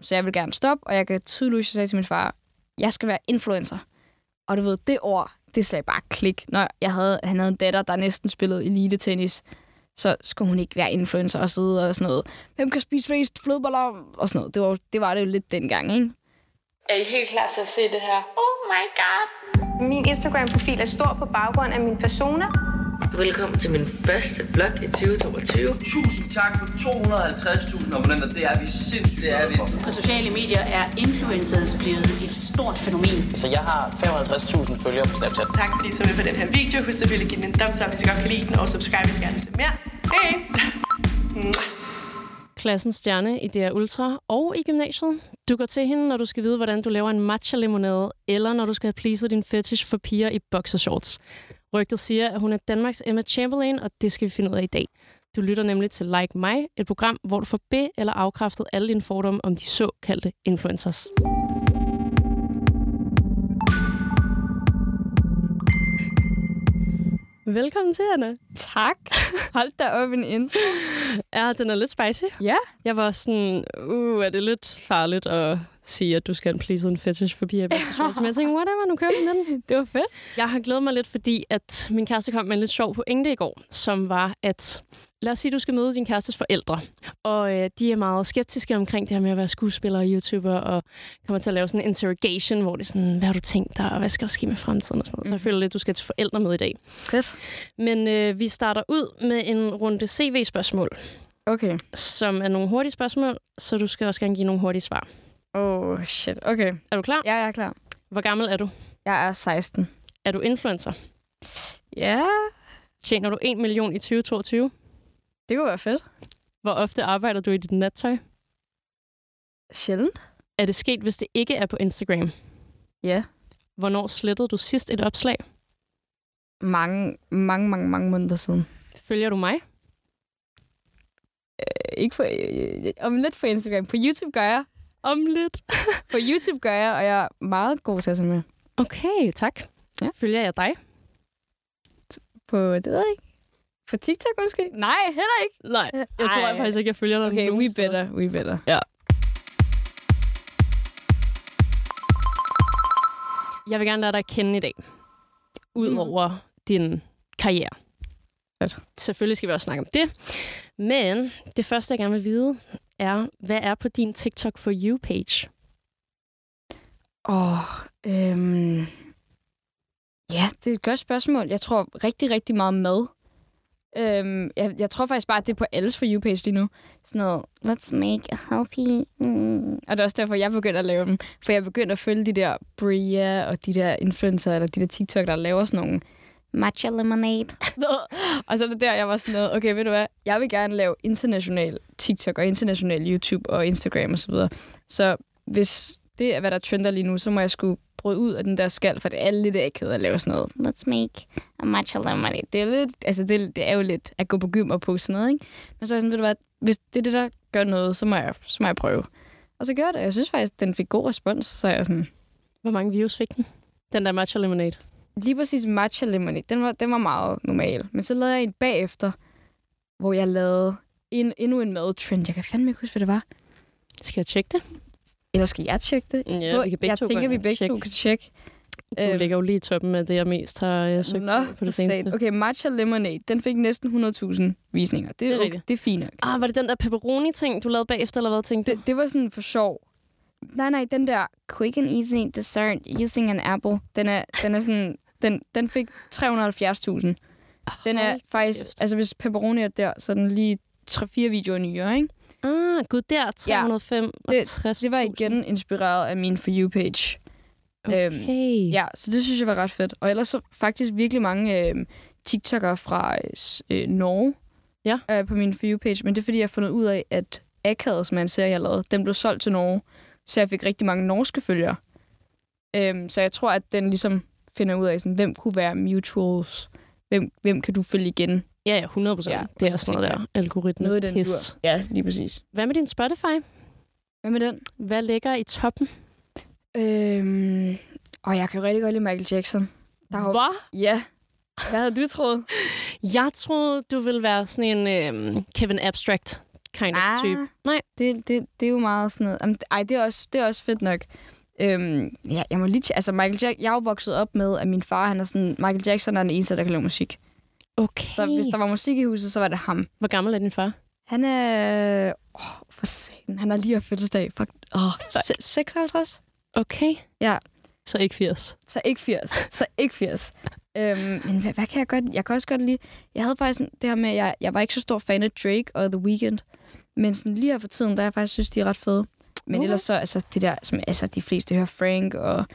så jeg vil gerne stoppe, og jeg kan jeg sagde til min far, jeg skal være influencer. Og du ved, det ord, det slag bare klik. Når jeg havde, han havde en datter, der næsten spillede elite-tennis, så skulle hun ikke være influencer og sidde og sådan noget. Hvem kan spise flest flødeboller? Og sådan noget. Det var, det var det jo lidt dengang, ikke? Er I helt klar til at se det her? Oh my god! Min Instagram-profil er stor på baggrund af min persona. Velkommen til min første vlog i 2022. Tusind tak for 250.000 abonnenter. Det er vi sindssygt, det er vi. På sociale medier er influencers blevet et stort fænomen. Så jeg har 55.000 følgere på Snapchat. Tak fordi I så med på den her video. Husk at ville give den en thumbs up, hvis I godt kan lide den, og subscribe, hvis I gerne vil se mere. Hej! Klassens stjerne i DR Ultra og i gymnasiet. Du går til hende, når du skal vide, hvordan du laver en matcha-limonade, eller når du skal have pleaset din fetish for piger i boxershorts. Rygtet siger, at hun er Danmarks Emma Chamberlain, og det skal vi finde ud af i dag. Du lytter nemlig til Like Mig, et program, hvor du får be- eller afkræftet alle dine fordomme om de såkaldte influencers. Velkommen til, Anna. Tak. Hold da op en intro. Ja, den er lidt spicy. Ja. Jeg var sådan, uh, er det lidt farligt at sige, at du skal please en fetish for piger i boxershorts? Men jeg tænkte, whatever, nu kører vi med den. Det var fedt. Jeg har glædet mig lidt, fordi at min kæreste kom med en lidt sjov pointe i går, som var, at lad os sige, at du skal møde din kærestes forældre. Og øh, de er meget skeptiske omkring det her med at være skuespiller og YouTuber, og kommer til at lave sådan en interrogation, hvor det er sådan, hvad har du tænkt dig, og hvad skal der ske med fremtiden og sådan noget. Mm. Så jeg føler lidt, at du skal til forældre med i dag. Fedt. Men øh, vi starter ud med en runde CV-spørgsmål, Okay. som er nogle hurtige spørgsmål, så du skal også gerne give nogle hurtige svar. Oh, shit. Okay. Er du klar? Ja, jeg er klar. Hvor gammel er du? Jeg er 16. Er du influencer? Ja, Tjener du 1 million i 2022? det kunne være fedt. Hvor ofte arbejder du i dit nattøj? Sjældent. Er det sket, hvis det ikke er på Instagram? Ja. Hvornår slettede du sidst et opslag? Mange, mange, mange, mange måneder siden. Følger du mig? Øh, Ikke på, øh, om lidt på Instagram. På YouTube gør jeg. Om lidt. På YouTube gør jeg, og jeg er meget god til at med. Okay, tak. Ja. Følger jeg dig? På, det ved jeg ikke. På TikTok måske? Nej, heller ikke. Nej, jeg tror Ej. jeg faktisk ikke, jeg følger dig Okay, we steder. better, we better. Jeg vil gerne lade dig kende i dag. Udover mm. din karriere. Fedt. Selvfølgelig skal vi også snakke om det. Men det første, jeg gerne vil vide, er, hvad er på din TikTok for you-page? Åh, oh, øhm... Ja, det er et godt spørgsmål. Jeg tror rigtig, rigtig meget mad. Øhm, jeg, jeg tror faktisk bare, at det er på alles for you-page lige nu. Sådan noget, let's make a healthy... Mm. Og det er også derfor, jeg begynder at lave dem. For jeg begynder at følge de der Bria og de der influencer, eller de der TikTok, der laver sådan nogle matcha lemonade. Og så er det der, jeg var sådan noget, okay, ved du hvad? Jeg vil gerne lave international TikTok og international YouTube og Instagram osv. Så, videre. så hvis det er, hvad der trender lige nu, så må jeg skulle bryde ud af den der skal, for det er lidt akavet at lave sådan noget. Let's make a matcha lemonade. Det er, lidt, altså det, det er jo lidt at gå på gym og på sådan noget, ikke? Men så er jeg sådan, ved du hvad, hvis det er det, der gør noget, så må jeg, så må jeg prøve. Og så gør jeg det. Jeg synes faktisk, den fik god respons, så jeg sådan, Hvor mange views fik den? Den der matcha lemonade. Lige præcis matcha lemonade, den var, den var meget normal. Men så lavede jeg en bagefter, hvor jeg lavede en, endnu en madtrend. Jeg kan fandme ikke huske, hvad det var. Skal jeg tjekke det? Eller skal jeg tjekke det? Ja, Hvor- vi kan begge jeg to tænker, vi begge Tjek. to kan tjekke. Du Øhm, ligger jo lige i toppen af det, jeg mest har jeg søgt Nå, på det seneste. Okay, Matcha Lemonade, den fik næsten 100.000 visninger. Det Det er, okay, det er fint nok. Ah, var det den der pepperoni-ting, du lavede bagefter, eller hvad tænkte Det, det var sådan for sjov. Nej, nej, den der quick and easy dessert using an apple, den er, den er sådan, den, den fik 370.000. Den er faktisk, kæft. altså hvis pepperoni er der, så er den lige 3-4 videoer nyere, ikke? Ah, gud, der 305 Det, det var igen inspireret af min For You-page. Øhm, Okay. Ja, så det synes jeg var ret fedt. Og ellers så faktisk virkelig mange øh, TikTokere fra øh, øh, Norge Ja. øh, på min For You-page. Men det er fordi, jeg har fundet ud af, at Akavet, som er en serie, jeg lavede, den blev solgt til Norge. Så jeg fik rigtig mange norske følgere. Øhm, så jeg tror, at den ligesom finder ud af, sådan, hvem kunne være mutuals. Hvem, hvem kan du følge igen? Ja, ja, 100 procent. Ja, det er og så sådan noget der algoritme. Noget den pis. dur. Ja, lige præcis. Hvad med din Spotify? Hvad med den? Hvad ligger i toppen? Øhm, og jeg kan rigtig godt lide Michael Jackson. Der har... Hvad? Ja. Hvad havde du troet? Jeg troede, du ville være sådan en øhm, Kevin Abstract kind of Ah. type. Nej. Det, det, det er jo meget sådan noget... Jamen, ej, det er også, det er også fedt nok. Øhm, ja, jeg må lige... Altså, Michael Jack, jeg er jo vokset op med, at min far, han er sådan... Michael Jackson er den eneste, der kan lave musik. Okay. Så hvis der var musik i huset, så var det ham. Hvor gammel er din far? Han er... Åh, for satan. Han har lige haft fødselsdag. Fuck. Åh, se- 56? Okay. Ja. Så ikke 80. Så ikke 80. Så ikke 80. øhm, men hvad, hvad, kan jeg godt... Jeg kan også godt lide... Jeg havde faktisk det her med, at jeg, jeg var ikke så stor fan af Drake og The Weeknd. Men sådan lige her for tiden, der jeg faktisk synes, de er ret fede. Men Okay. ellers så, altså det der, som altså, de fleste hører Frank, og jeg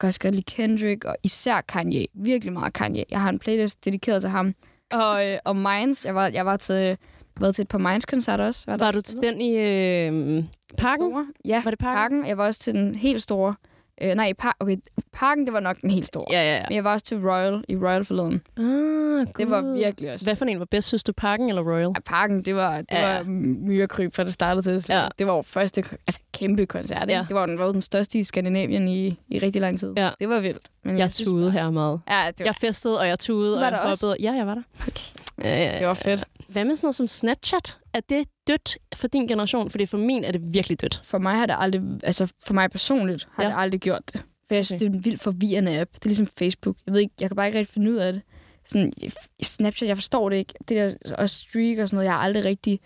kan også godt lide Kendrick, og især Kanye. Virkelig meget Kanye. Jeg har en playlist dedikeret til ham. Og, øh, og Minds, jeg var, jeg var til, været til et par Minds-koncerter også. der Var du til den i øh, parken? Store. Ja, Var det parken? parken. Jeg var også til den helt store. Øh, nej, par- okay, parken, det var nok den helt store. Ja, ja, ja. Men jeg var også til Royal i Royal forleden. Ah, Det var virkelig også Hvad for en var bedst, synes du? Parken eller Royal? Ja, parken, det var, det Ja, ja. var myrekryb fra det startede til. Ja. Ja. Det var første altså, kæmpe koncert. Ikke? Ja. Det var den, var den største i Skandinavien i, i rigtig lang tid. Ja. Det var vildt. Men Jeg synes tudede her meget. Ja, det var, Jeg festede, og jeg tudede, og Var jeg der også? hoppede. Ja, jeg var der. Okay. Ja, det var fedt. Hvad med sådan noget som Snapchat? Er det dødt for din generation? Fordi for min er det virkelig dødt. For mig har det aldrig, altså for mig personligt, har Ja. det aldrig gjort det. For jeg synes, Okay. det er en vildt forvirrende app. Det er ligesom Facebook. Jeg ved ikke, jeg kan bare ikke rigtig finde ud af det. Sådan, Snapchat, jeg forstår det ikke. Det der og streak og sådan noget, jeg har aldrig rigtig...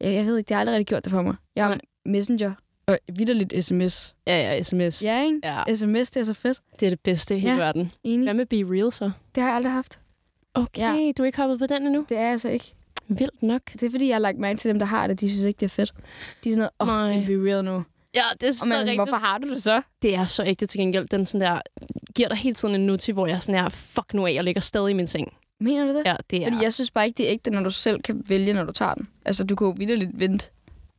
Jeg, jeg ved ikke, det har aldrig rigtig gjort det for mig. Jeg Nej. Messenger og vidderligt sms. Ja, ja, sms. Ja, ikke? ja. SMS, det er så fedt. Det er det bedste i hele Ja. verden. Enig. Hvad med Be Real så? Det har jeg aldrig haft. Okay, Ja. du er ikke hoppet på den endnu? Det er jeg altså ikke. Vildt nok. Det er fordi, jeg har lagt mærke til dem, der har det. De synes ikke, det er fedt. De er sådan noget, åh, oh, be real nu. Ja, det er Og så man, rigtigt. hvorfor har du det så? Det er så ægte til gengæld. Den sådan der, giver dig hele tiden en noti, hvor jeg sådan er, fuck nu af, jeg ligger stadig i min seng. Mener du det? Ja, det er... Fordi jeg synes bare ikke, det er ægte, når du selv kan vælge, når du tager den. Altså, du kan jo vidderligt vente.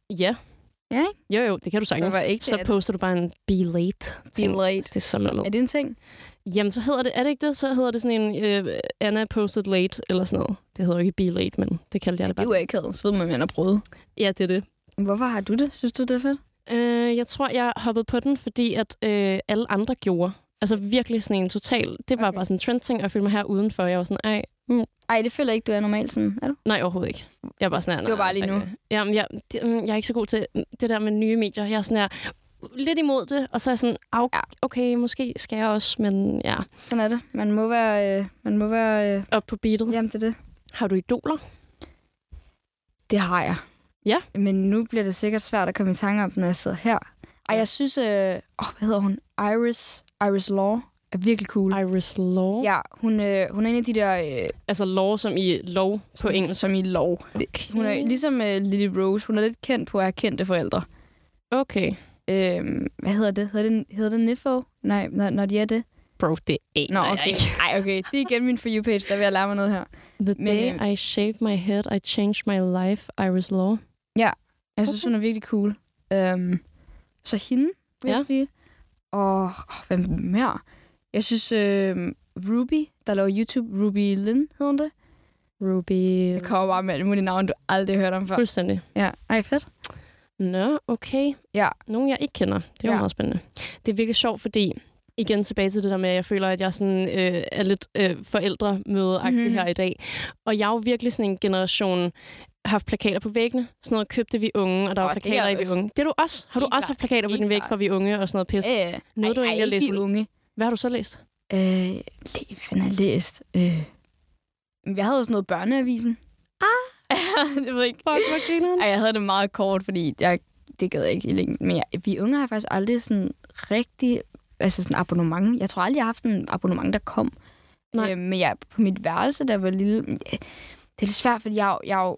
Ja. Ja, ikke? Jo, jo, det kan du sagtens. Så, er det? poster du bare en be late. ting. late. Det er så lullet. Er det en ting? Jamen, så hedder det, er det ikke det? Så hedder det sådan en øh, Anna posted late, eller sådan noget. Det hedder jo ikke be late, men det kaldte jeg det Det er bare. jo ikke havde. Så ved man, at man har prøvet. Ja, det er det. Hvorfor har du det? Synes du, det er fedt? Øh, jeg tror, jeg hoppede på den, fordi at øh, alle andre gjorde. Altså virkelig sådan en total... Det var Okay. bare sådan en trendting, og jeg følte mig her udenfor. Jeg var sådan, ej, mm, Ej, det føler jeg ikke, du er normalt sådan. Er du? nej, overhovedet ikke. Jeg er bare sådan her, Det var bare lige nu. okay. Jamen, jeg, det, mm, jeg er ikke så god til det der med nye medier. Jeg er sådan her, lidt imod det, og så er jeg sådan, "Au, Ja. okay, måske skal jeg også, men ja, Sådan er det. Man må være... Øh, man må være øh, op på beatet. jamen, det er det. Har du idoler? Det har jeg. Ja. Men nu bliver det sikkert svært at komme i tanke om, når jeg sidder her. Ej, jeg synes... Øh, åh, hvad hedder hun? Iris. Iris Law er virkelig cool. Iris Law? Ja, hun, øh, hun er en af de der... Øh, Altså law som i lov på engelsk. Som i lov. Okay. Hun er ligesom øh, Lily Rose. Hun er lidt kendt på at have kendte forældre. Okay. Øhm, hvad hedder det? Hedder det, hedder det Nifo? Nej, når, når de er det. Bro, det aner Nå, jeg okay. ikke. Ej, okay. Det er igen min For You-page, der vil jeg lære mig noget her. The Men, day øh, I shaved my head, I changed my life. Iris Law. Jeg synes, hun er virkelig cool. Øhm, så hende, vil Ja. jeg sige. Og åh, hvem mere? Jeg synes, øh, Ruby, der laver YouTube, Ruby Lynn, hedder hun det? Ruby. Jeg kommer bare med alle mulige navne, du aldrig har hørt om før. Fuldstændig. Ja, ej, fedt. Nå, okay. Ja. Nogen, jeg ikke kender. Det er jo Ja. meget spændende. Det er virkelig sjovt, fordi igen tilbage til det der med, at jeg føler, at jeg sådan, øh, er lidt øh, forældremødeagtig Mhm. her i dag. Og jeg er jo virkelig sådan en generation, haft plakater på væggene. Sådan noget købte vi unge, og der var det er plakater i vi unge. Det er du også. Har du Helt også klart. haft plakater på Helt din væg fra vi unge og sådan noget pis? Øh, Noget, du ej, egentlig ej, læst unge. Hvad har du så læst? Øh, hvad har jeg læst? Øh, jeg havde også noget børneavisen. Ah! jeg ved ikke. Fuck, hvor grineren. Ej, jeg havde det meget kort, fordi jeg, det gad jeg ikke i længden. Men jeg, vi unge har faktisk aldrig sådan rigtig altså sådan abonnement. Jeg tror aldrig, jeg har haft sådan en abonnement, der kom. Nej. Øh, men jeg, på mit værelse, der var lille... Det er lidt svært, fordi jeg, jeg jo-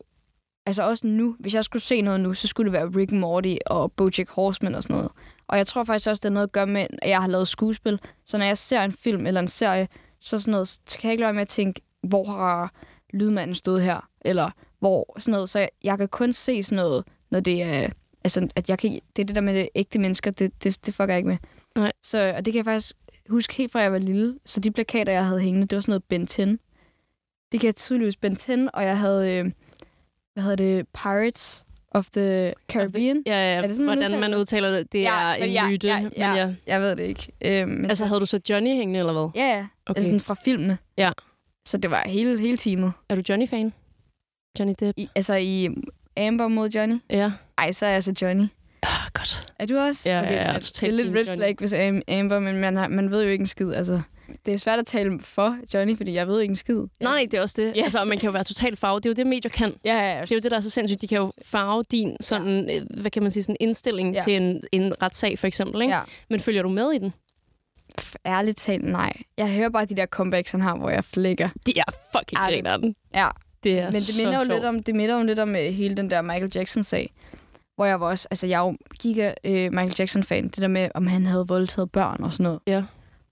Altså også nu, hvis jeg skulle se noget nu, så skulle det være Rick Morty og Bojack Horseman og sådan noget. Og jeg tror faktisk også, det er noget at gøre med, at jeg har lavet skuespil. Så når jeg ser en film eller en serie, så, sådan noget, så kan jeg ikke lade være med at tænke, hvor har lydmanden stået her? Eller hvor sådan noget. Så jeg, jeg kan kun se sådan noget, når det er... Altså, at jeg kan, det er det der med det ægte mennesker, det, det, det fucker jeg ikke med. Nej. Så, og det kan jeg faktisk huske helt fra jeg var lille. Så de plakater, jeg havde hængende, det var sådan noget Ben 10. Det kan jeg tydeligvis Ben 10, og jeg havde, øh, hvad hedder det, Pirates of the Caribbean. Ja, ja. Er det sådan, man Hvordan man udtaler det, det er men en ja, myte. Ja, men ja, ja. Jeg ved det ikke. Øh, men Altså, havde du så Johnny hængende, eller hvad? Ja, ja. Okay. Altså sådan fra filmene. Ja. Så det var hele, hele teamet. Er du Johnny-fan? Johnny Depp? I, altså i Amber mod Johnny. Ja. Ej, så er jeg så Johnny. Ah, godt. Er du også? Ja, ja, ja, totalt Det er lidt red flag, hvis Am- Amber, men man, har, man ved jo ikke en skid. Altså, det er svært at tale for Johnny, fordi jeg ved jo ikke en skid. Nej, det er også det. Yes. Altså, man kan jo være totalt farvet. Det er jo det, medier kan. Ja, ja, ja. Det er jo det, der er så sindssygt. De kan jo farve din sådan, ja. hvad kan man sige, sådan indstilling Ja. ja. til en, en retssag, for eksempel. Ikke? Ja. Men følger du med i den? F- Ærligt talt, nej. Jeg hører bare de der comebacks, han har, hvor jeg flækker. De er fucking Ej, det- griner den. Ja, Det er men det minder jo sjovt. lidt om, det minder jo lidt om uh, hele den der Michael Jackson-sag. Hvor jeg var også, altså jeg er jo giga uh, Michael Jackson-fan. Det der med, om han havde voldtaget børn og sådan noget. Ja.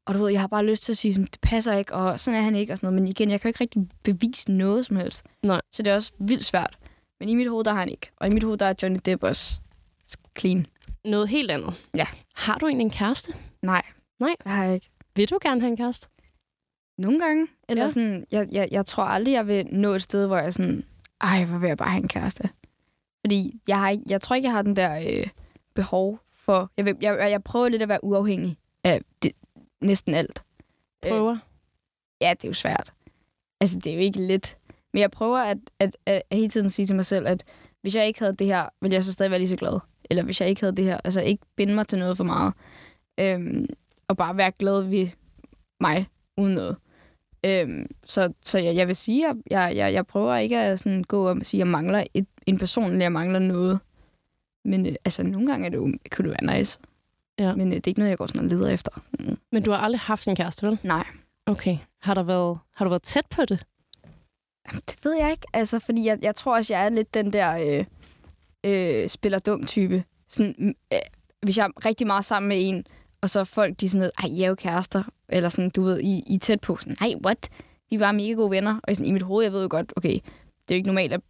Og du ved, jeg har bare lyst til at sige sådan, det passer ikke, og sådan er han ikke, og sådan noget. Men igen, jeg kan jo ikke rigtig bevise noget som helst. Nej. Så det er også vildt svært. Men i mit hoved, der har han ikke. Og i mit hoved, der er Johnny Depp også clean. Noget helt andet. Ja. Har du egentlig en kæreste? Nej. Nej. Det har jeg ikke. Vil du gerne have en kæreste? Nogle gange. Eller Ja. sådan, jeg, jeg, jeg tror aldrig, jeg vil nå et sted, hvor jeg sådan, ej, hvor vil jeg bare have en kæreste. Fordi jeg, har ikke, jeg tror ikke, jeg har den der øh, behov for... Jeg, vil, jeg, jeg prøver lidt at være uafhængig af det, næsten alt. Prøver? Øh, ja, det er jo svært. Altså, det er jo ikke let. Men jeg prøver at, at, at, at hele tiden sige til mig selv, at hvis jeg ikke havde det her, ville jeg så stadig være lige så glad. Eller hvis jeg ikke havde det her, altså ikke binde mig til noget for meget. Øhm, og bare være glad ved mig, uden noget. Øhm, så så jeg, jeg vil sige, at jeg, jeg, jeg prøver ikke at sådan gå og sige, at jeg mangler et, en person, eller jeg mangler noget. Men øh, altså, nogle gange er det jo, kunne det være nice. Ja. Men øh, det er ikke noget, jeg går sådan og leder efter. Mm. Men du har aldrig haft en kæreste, vel? Nej. Okay. Har, der været, har du været tæt på det? Jamen, Det ved jeg ikke, altså, fordi jeg, jeg tror også, jeg er lidt den der øh, øh, spiller dum type. Sådan, øh, hvis jeg er rigtig meget sammen med en, og så folk, de sådan noget, ej, I er jo kærester, eller sådan, du ved, I, I er tæt på, sådan, nej, what? Vi var mega gode venner, og sådan, i mit hoved, jeg ved jo godt, okay, det er jo ikke normalt at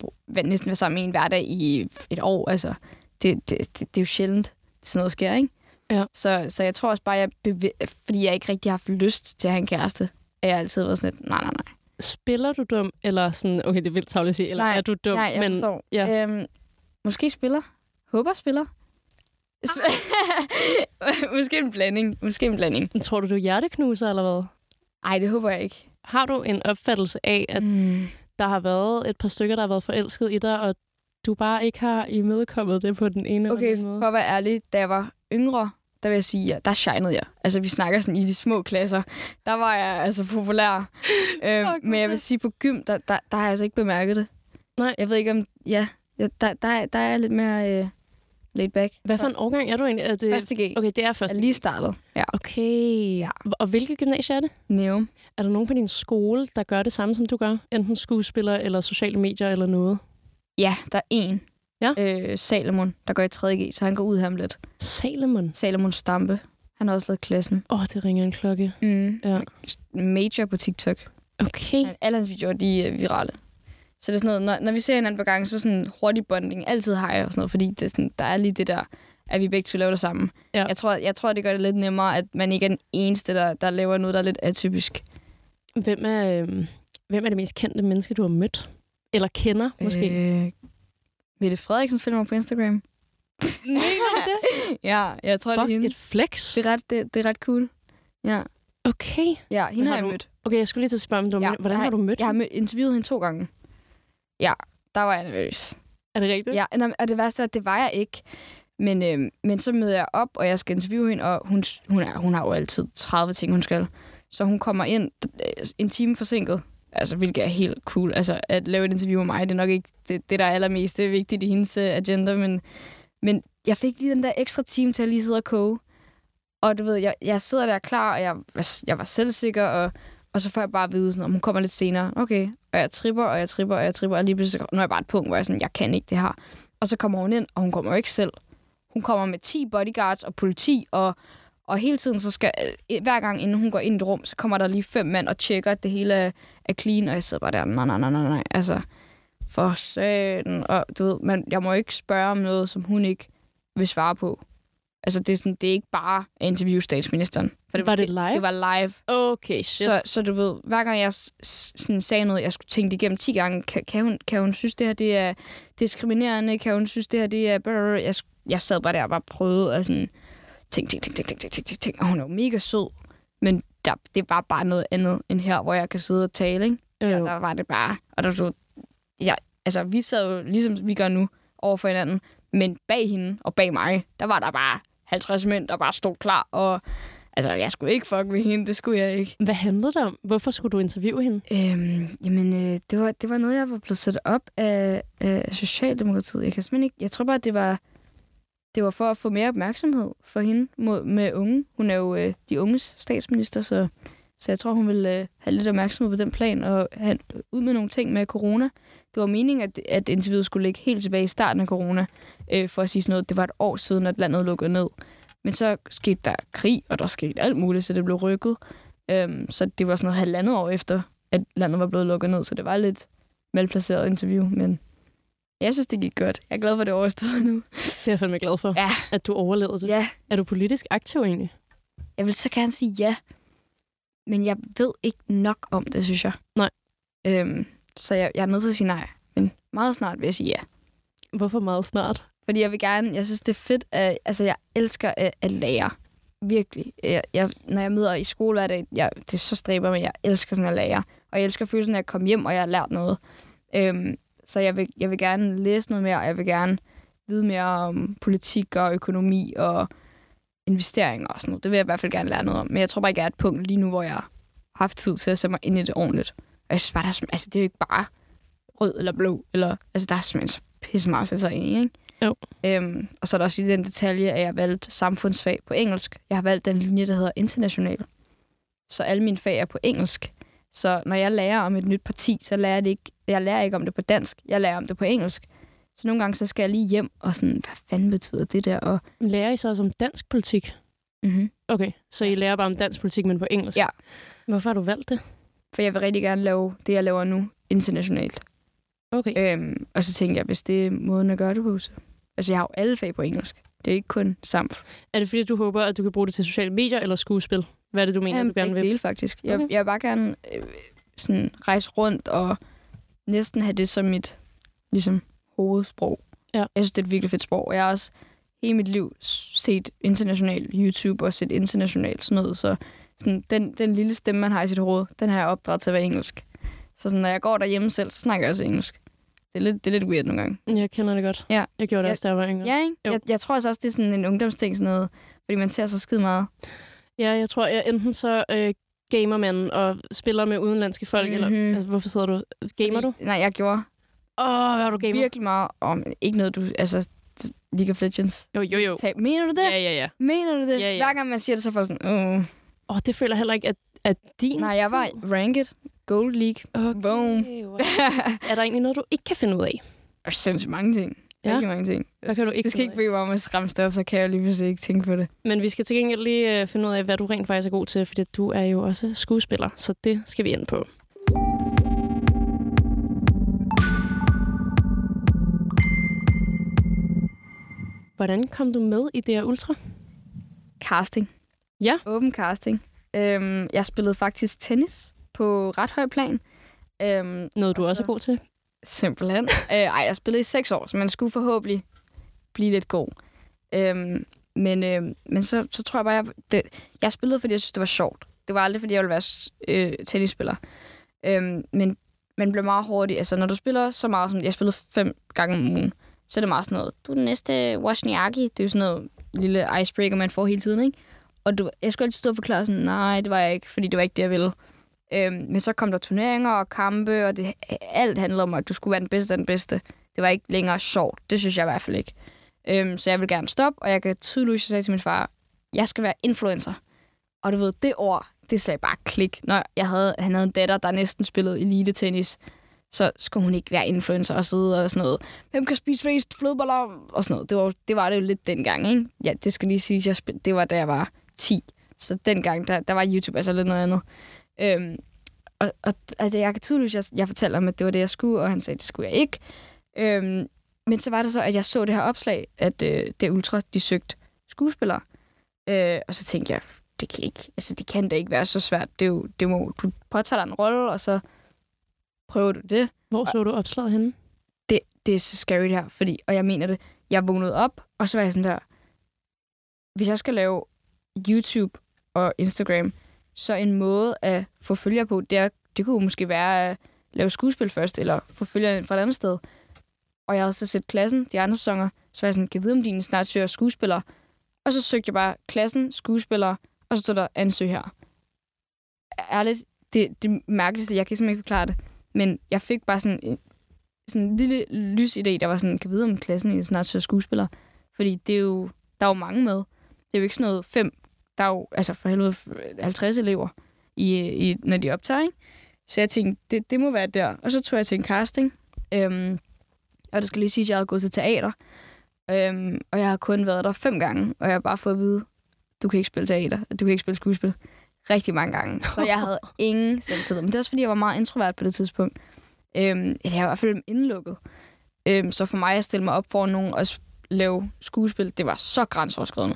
næsten være sammen med en hver dag i et år, altså, det, det, det, det er jo sjældent, sådan noget sker, ikke? Ja. Så, så jeg tror også bare, jeg bevæ- fordi jeg ikke rigtig har haft lyst til at have en kæreste, at jeg altid har været sådan lidt, nej, nej, nej. Spiller du dum, eller sådan, okay, det er vildt tavligt at sige, eller Nej, er du dum? Nej, jeg men, forstår. ja. Øhm, måske spiller. Håber spiller. måske en blanding. Måske en blanding. Tror du, du er hjerteknuser, eller hvad? Nej, det håber jeg ikke. Har du en opfattelse af, at Mm. der har været et par stykker, der har været forelsket i dig, og du bare ikke har imødekommet det på den ene Okay, eller anden måde? for at være ærlig, da jeg var yngre, der vil jeg sige, ja, der shinede jeg. Altså, vi snakker sådan i de små klasser. Der var jeg altså populær. øhm, Fuck, men jeg vil sige, på gym, der, der, der har jeg altså ikke bemærket det. Nej. Jeg ved ikke om... Ja, der, der, er- der er jeg lidt mere øh, laid back. Hvad for en årgang er du egentlig? Er det... Første G. Okay, det er første er lige startet. Ja. Okay. Ja. Og hvilket gymnasie er det? Neum. Er der nogen på din skole, der gør det samme, som du gør? Enten skuespiller, eller sociale medier, eller noget? Ja, der er en. Ja. Øh, Salomon, der går i 3G, så han går ud om lidt. Salomon. Salomon Stampe. Han har også lavet klassen. Åh, oh, det ringer en klokke. Mm. Ja. Major på TikTok. Okay. Alle hans videoer, de er virale. Så det er sådan noget, når, når vi ser hinanden på gang, så sådan hurtig bonding, altid hej og sådan noget, fordi det er sådan, der er lige det der, at vi begge to laver det samme. Ja. Jeg, tror, jeg tror, det gør det lidt nemmere, at man ikke er den eneste, der, der laver noget, der er lidt atypisk. Hvem er, øhm, hvem er det mest kendte menneske, du har mødt? Eller kender, måske? Øh, Mette Frederiksen følger mig på Instagram. Mener du det? Ja, jeg tror, det er Fuck, hende. et flex. Det er ret, det, det er ret cool. Ja, Okay. ja hende Men har har jeg du- mødt. Okay, jeg skulle lige til at spørge, om du ja, Ja, hvordan jeg har du mødt Jeg har mødt, interviewet hende to gange. Ja, der var jeg nervøs. Er det rigtigt? Ja, og det værste er, at det var jeg ikke. Men, øh, men så møder jeg op, og jeg skal interviewe hende, og hun, hun, er, hun har jo altid 30 ting, hun skal. Så hun kommer ind øh, en time forsinket. Altså, hvilket er helt cool. Altså, at lave et interview med mig, det er nok ikke det, det der er allermest det er vigtigt i hendes uh, agenda, men, men jeg fik lige den der ekstra time til at lige sidde og koge. Og du ved, jeg, jeg sidder der klar, og jeg, var- jeg var selvsikker, og, og så får jeg bare at vide, sådan, om hun kommer lidt senere. Okay, og jeg tripper, og jeg tripper, og jeg tripper, og lige pludselig så- jeg bare et punkt, hvor jeg sådan, jeg kan ikke det her. Og så kommer hun ind, og hun kommer jo ikke selv. Hun kommer med 10 bodyguards og politi, og, og hele tiden, så skal, øh, hver gang inden hun går ind i et rum, så kommer der lige fem mænd og tjekker, at det hele er, er clean, og jeg sidder bare der, nej, nej, nej, nej, nej, altså, for satan. Og du ved, man, jeg må ikke spørge om noget, som hun ikke vil svare på. Altså, det er, sådan, det er ikke bare at interviewe statsministeren. For det var, var det live? Det, var live. Okay, shit. Så, så du ved, hver gang jeg sådan sagde noget, jeg skulle tænke det igennem 10 gange, kan, kan, hun, kan hun synes, det her det er diskriminerende? Kan hun synes, det her det er... Brrr? Jeg, jeg sad bare der og bare prøvede og sådan... Tænk, tænk, tænk, tænk, tænk, tænk, tænk. Og hun er jo mega sød. Men der, det var bare noget andet end her, hvor jeg kan sidde og tale, ikke? Jo. Ja, der var det bare... Og der så... Ja, altså, vi sad jo, ligesom vi gør nu, over for hinanden. Men bag hende og bag mig, der var der bare 50 mænd, der bare stod klar. Og altså, jeg skulle ikke fuck med hende, det skulle jeg ikke. Hvad handlede det om? Hvorfor skulle du interviewe hende? Øhm, jamen, øh, det, var, det var noget, jeg var blevet sat op af, af Socialdemokratiet. Jeg kan simpelthen ikke... Jeg tror bare, det var, det var for at få mere opmærksomhed for hende mod, med unge. Hun er jo øh, de unges statsminister, så, så jeg tror, hun vil øh, have lidt opmærksomhed på den plan og have ud med nogle ting med corona. Det var meningen, at, at interviewet skulle ligge helt tilbage i starten af corona, øh, for at sige sådan noget. Det var et år siden, at landet lukkede ned. Men så skete der krig, og der skete alt muligt, så det blev rykket. Øhm, så det var sådan noget halvandet år efter, at landet var blevet lukket ned, så det var lidt malplaceret interview, men jeg synes, det gik godt. Jeg er glad for, at det er overstået nu. Det er jeg fandme glad for, Ja, at du overlevede det. ja. Er du politisk aktiv egentlig? Jeg vil så gerne sige ja, men jeg ved ikke nok om det, synes jeg. Nej. Øhm, så jeg, jeg er nødt til at sige nej, men meget snart vil jeg sige ja. Hvorfor meget snart? Fordi jeg vil gerne, jeg synes, det er fedt, at, altså jeg elsker at, at lære. Virkelig. Jeg, jeg, når jeg møder i skole hver dag, jeg, det er så stræber, men jeg elsker sådan at lære. Og jeg elsker følelsen af at komme hjem, og jeg har lært noget. Øhm, så jeg vil, jeg vil gerne læse noget mere, og jeg vil gerne vide mere om politik og økonomi og investeringer og sådan noget. Det vil jeg i hvert fald gerne lære noget om. Men jeg tror bare ikke, jeg er et punkt lige nu, hvor jeg har haft tid til at sætte mig ind i det ordentligt. Og jeg synes bare, der er, altså, det er jo ikke bare rød eller blå. Eller, altså, der er simpelthen så pisse meget at sætte sig ind i, ikke? Jo. Øhm, og så er der også lige den detalje, at jeg har valgt samfundsfag på engelsk. Jeg har valgt den linje, der hedder international. Så alle mine fag er på engelsk. Så når jeg lærer om et nyt parti, så lærer jeg det ikke, jeg lærer ikke om det på dansk. Jeg lærer om det på engelsk. Så nogle gange så skal jeg lige hjem og sådan, hvad fanden betyder det der? Og, Lærer I så også om dansk politik? mm-hmm. Okay, så I lærer bare om dansk politik, men på engelsk? Ja. Hvorfor har du valgt det? For jeg vil rigtig gerne lave det, jeg laver nu, internationalt. Okay. Øhm, og så tænkte jeg, hvis det er måden at gøre det på, så... Altså, jeg har jo alle fag på engelsk. Det er ikke kun samt. Er det fordi, du håber, at du kan bruge det til sociale medier eller skuespil? Hvad er det, du mener, Jamen, du gerne vil? dele, faktisk. Jeg, Okay. jeg vil bare gerne øh, sådan rejse rundt og næsten have det som mit ligesom, hovedsprog. Ja. Jeg synes, det er et virkelig fedt sprog. og Jeg har også hele mit liv set international YouTube og set internationalt sådan noget. Så sådan, den, den lille stemme, man har i sit hoved, den har jeg opdraget til at være engelsk. Så sådan, når jeg går derhjemme selv, så snakker jeg også engelsk. Det er lidt, det er lidt weird nogle gange. Jeg kender det godt. Ja. Jeg gjorde det også, da jeg var yngre. Ja, ikke? Jo. Jeg, jeg tror altså også, det er sådan en ungdomsting, sådan noget, fordi man ser så skide meget. Ja, jeg tror, jeg enten så øh, gamer man og spiller med udenlandske folk, mm-hmm. eller Mhm. altså, hvorfor sidder du? Gamer du? Fordi- Nej, jeg gjorde Åh, oh, hvad er du gamer? virkelig meget om ikke noget, du... Altså, League of Legends. Jo, jo, jo. Tab. Mener du det? Ja, ja, ja. Mener du det? Ja, ja. Hver gang man siger det, så får jeg sådan... Åh. Åh, oh, det føler jeg heller ikke, at, at din Nej, jeg var ranked. Gold League. Okay, Boom. wow. er der egentlig noget, du ikke kan finde ud af? Og sindssygt mange ting. Ja. Rigtig mange ting. Hvad kan du ikke Du skal ikke bede mig om at skræmme op, så kan jeg lige pludselig ikke tænke på det. Men vi skal til gengæld lige øh, finde ud af, hvad du rent faktisk er god til, fordi du er jo også skuespiller, så det skal vi ind på. Hvordan kom du med i DR Ultra? Casting. Ja. Åben casting. Øhm, jeg spillede faktisk tennis på ret høj plan. Øhm, Noget, du Og også er så- god til? Simpelthen. øh, ej, jeg spillede i seks år, så man skulle forhåbentlig blive lidt god. Øhm, men øh, men så, så tror jeg bare, jeg, det, jeg spillede, fordi jeg synes, det var sjovt. Det var aldrig, fordi jeg ville være øh, tennisspiller. Øhm, men man blev meget hurtigt. Altså, når du spiller så meget, som jeg spillede fem gange om ugen, så er det meget sådan noget, du er den næste Wozniacki. Det er jo sådan noget lille icebreaker, man får hele tiden, ikke? Og du, jeg skulle altid stå og forklare sådan, nej, det var jeg ikke, fordi det var ikke det, jeg ville. Øhm, men så kom der turneringer og kampe, og det, alt handlede om, at du skulle være den bedste af den bedste. Det var ikke længere sjovt. Det synes jeg i hvert fald ikke. Øhm, så jeg vil gerne stoppe, og jeg kan tydeligvis sige til min far, jeg skal være influencer. Og du ved, det ord, det sagde bare klik. Når jeg havde, han havde en datter, der næsten spillede elite-tennis, så skulle hun ikke være influencer og sidde og sådan noget. Hvem kan spise flest flødeboller? Og sådan noget. Det var, det var det jo lidt dengang, ikke? Ja, det skal lige sige, jeg spil, det var da jeg var 10. Så dengang, der, der var YouTube altså lidt noget andet. Øhm, og, og altså, jeg kan tydeligt, jeg, jeg fortalte ham, at det var det, jeg skulle, og han sagde, det skulle jeg ikke. Øhm, men så var det så, at jeg så det her opslag, at øh, det Ultra, de søgte skuespillere. Øh, og så tænkte jeg, det kan ikke, altså det kan da ikke være så svært. Det er jo, det må, du påtager dig en rolle, og så prøver du det. Hvor så du opslaget henne? Det, det er så scary det her, fordi, og jeg mener det, jeg vågnede op, og så var jeg sådan der, hvis jeg skal lave YouTube og Instagram, så en måde at få følgere på, det, er, det kunne måske være at lave skuespil først, eller få følgere fra et andet sted. og jeg havde så set klassen, de andre sæsoner, så var jeg sådan, kan jeg vide, om de snart søger skuespillere? Og så søgte jeg bare klassen, skuespillere, og så stod der ansøg her. Ærligt, det, det mærkeligste, jeg kan simpelthen ikke forklare det, men jeg fik bare sådan en, sådan en lille lys idé, der var sådan, kan jeg vide, om klassen snart søger skuespillere? Fordi det er jo, der er jo mange med. Det er jo ikke sådan noget fem, der er jo altså for helvede 50 elever, i, i, når de optager, ikke? Så jeg tænkte, det, det må være der. Og så tog jeg til en casting. Øhm, og det skal lige sige, at jeg havde gået til teater. Øhm, og jeg har kun været der fem gange, og jeg har bare fået at vide, du kan ikke spille teater, du kan ikke spille skuespil. Rigtig mange gange. Så jeg havde ingen selvtillid. Men det er også, fordi jeg var meget introvert på det tidspunkt. Øhm, eller jeg var i hvert fald indelukket. Øhm, så for mig at stille mig op for nogen og lave skuespil, det var så grænseoverskridende.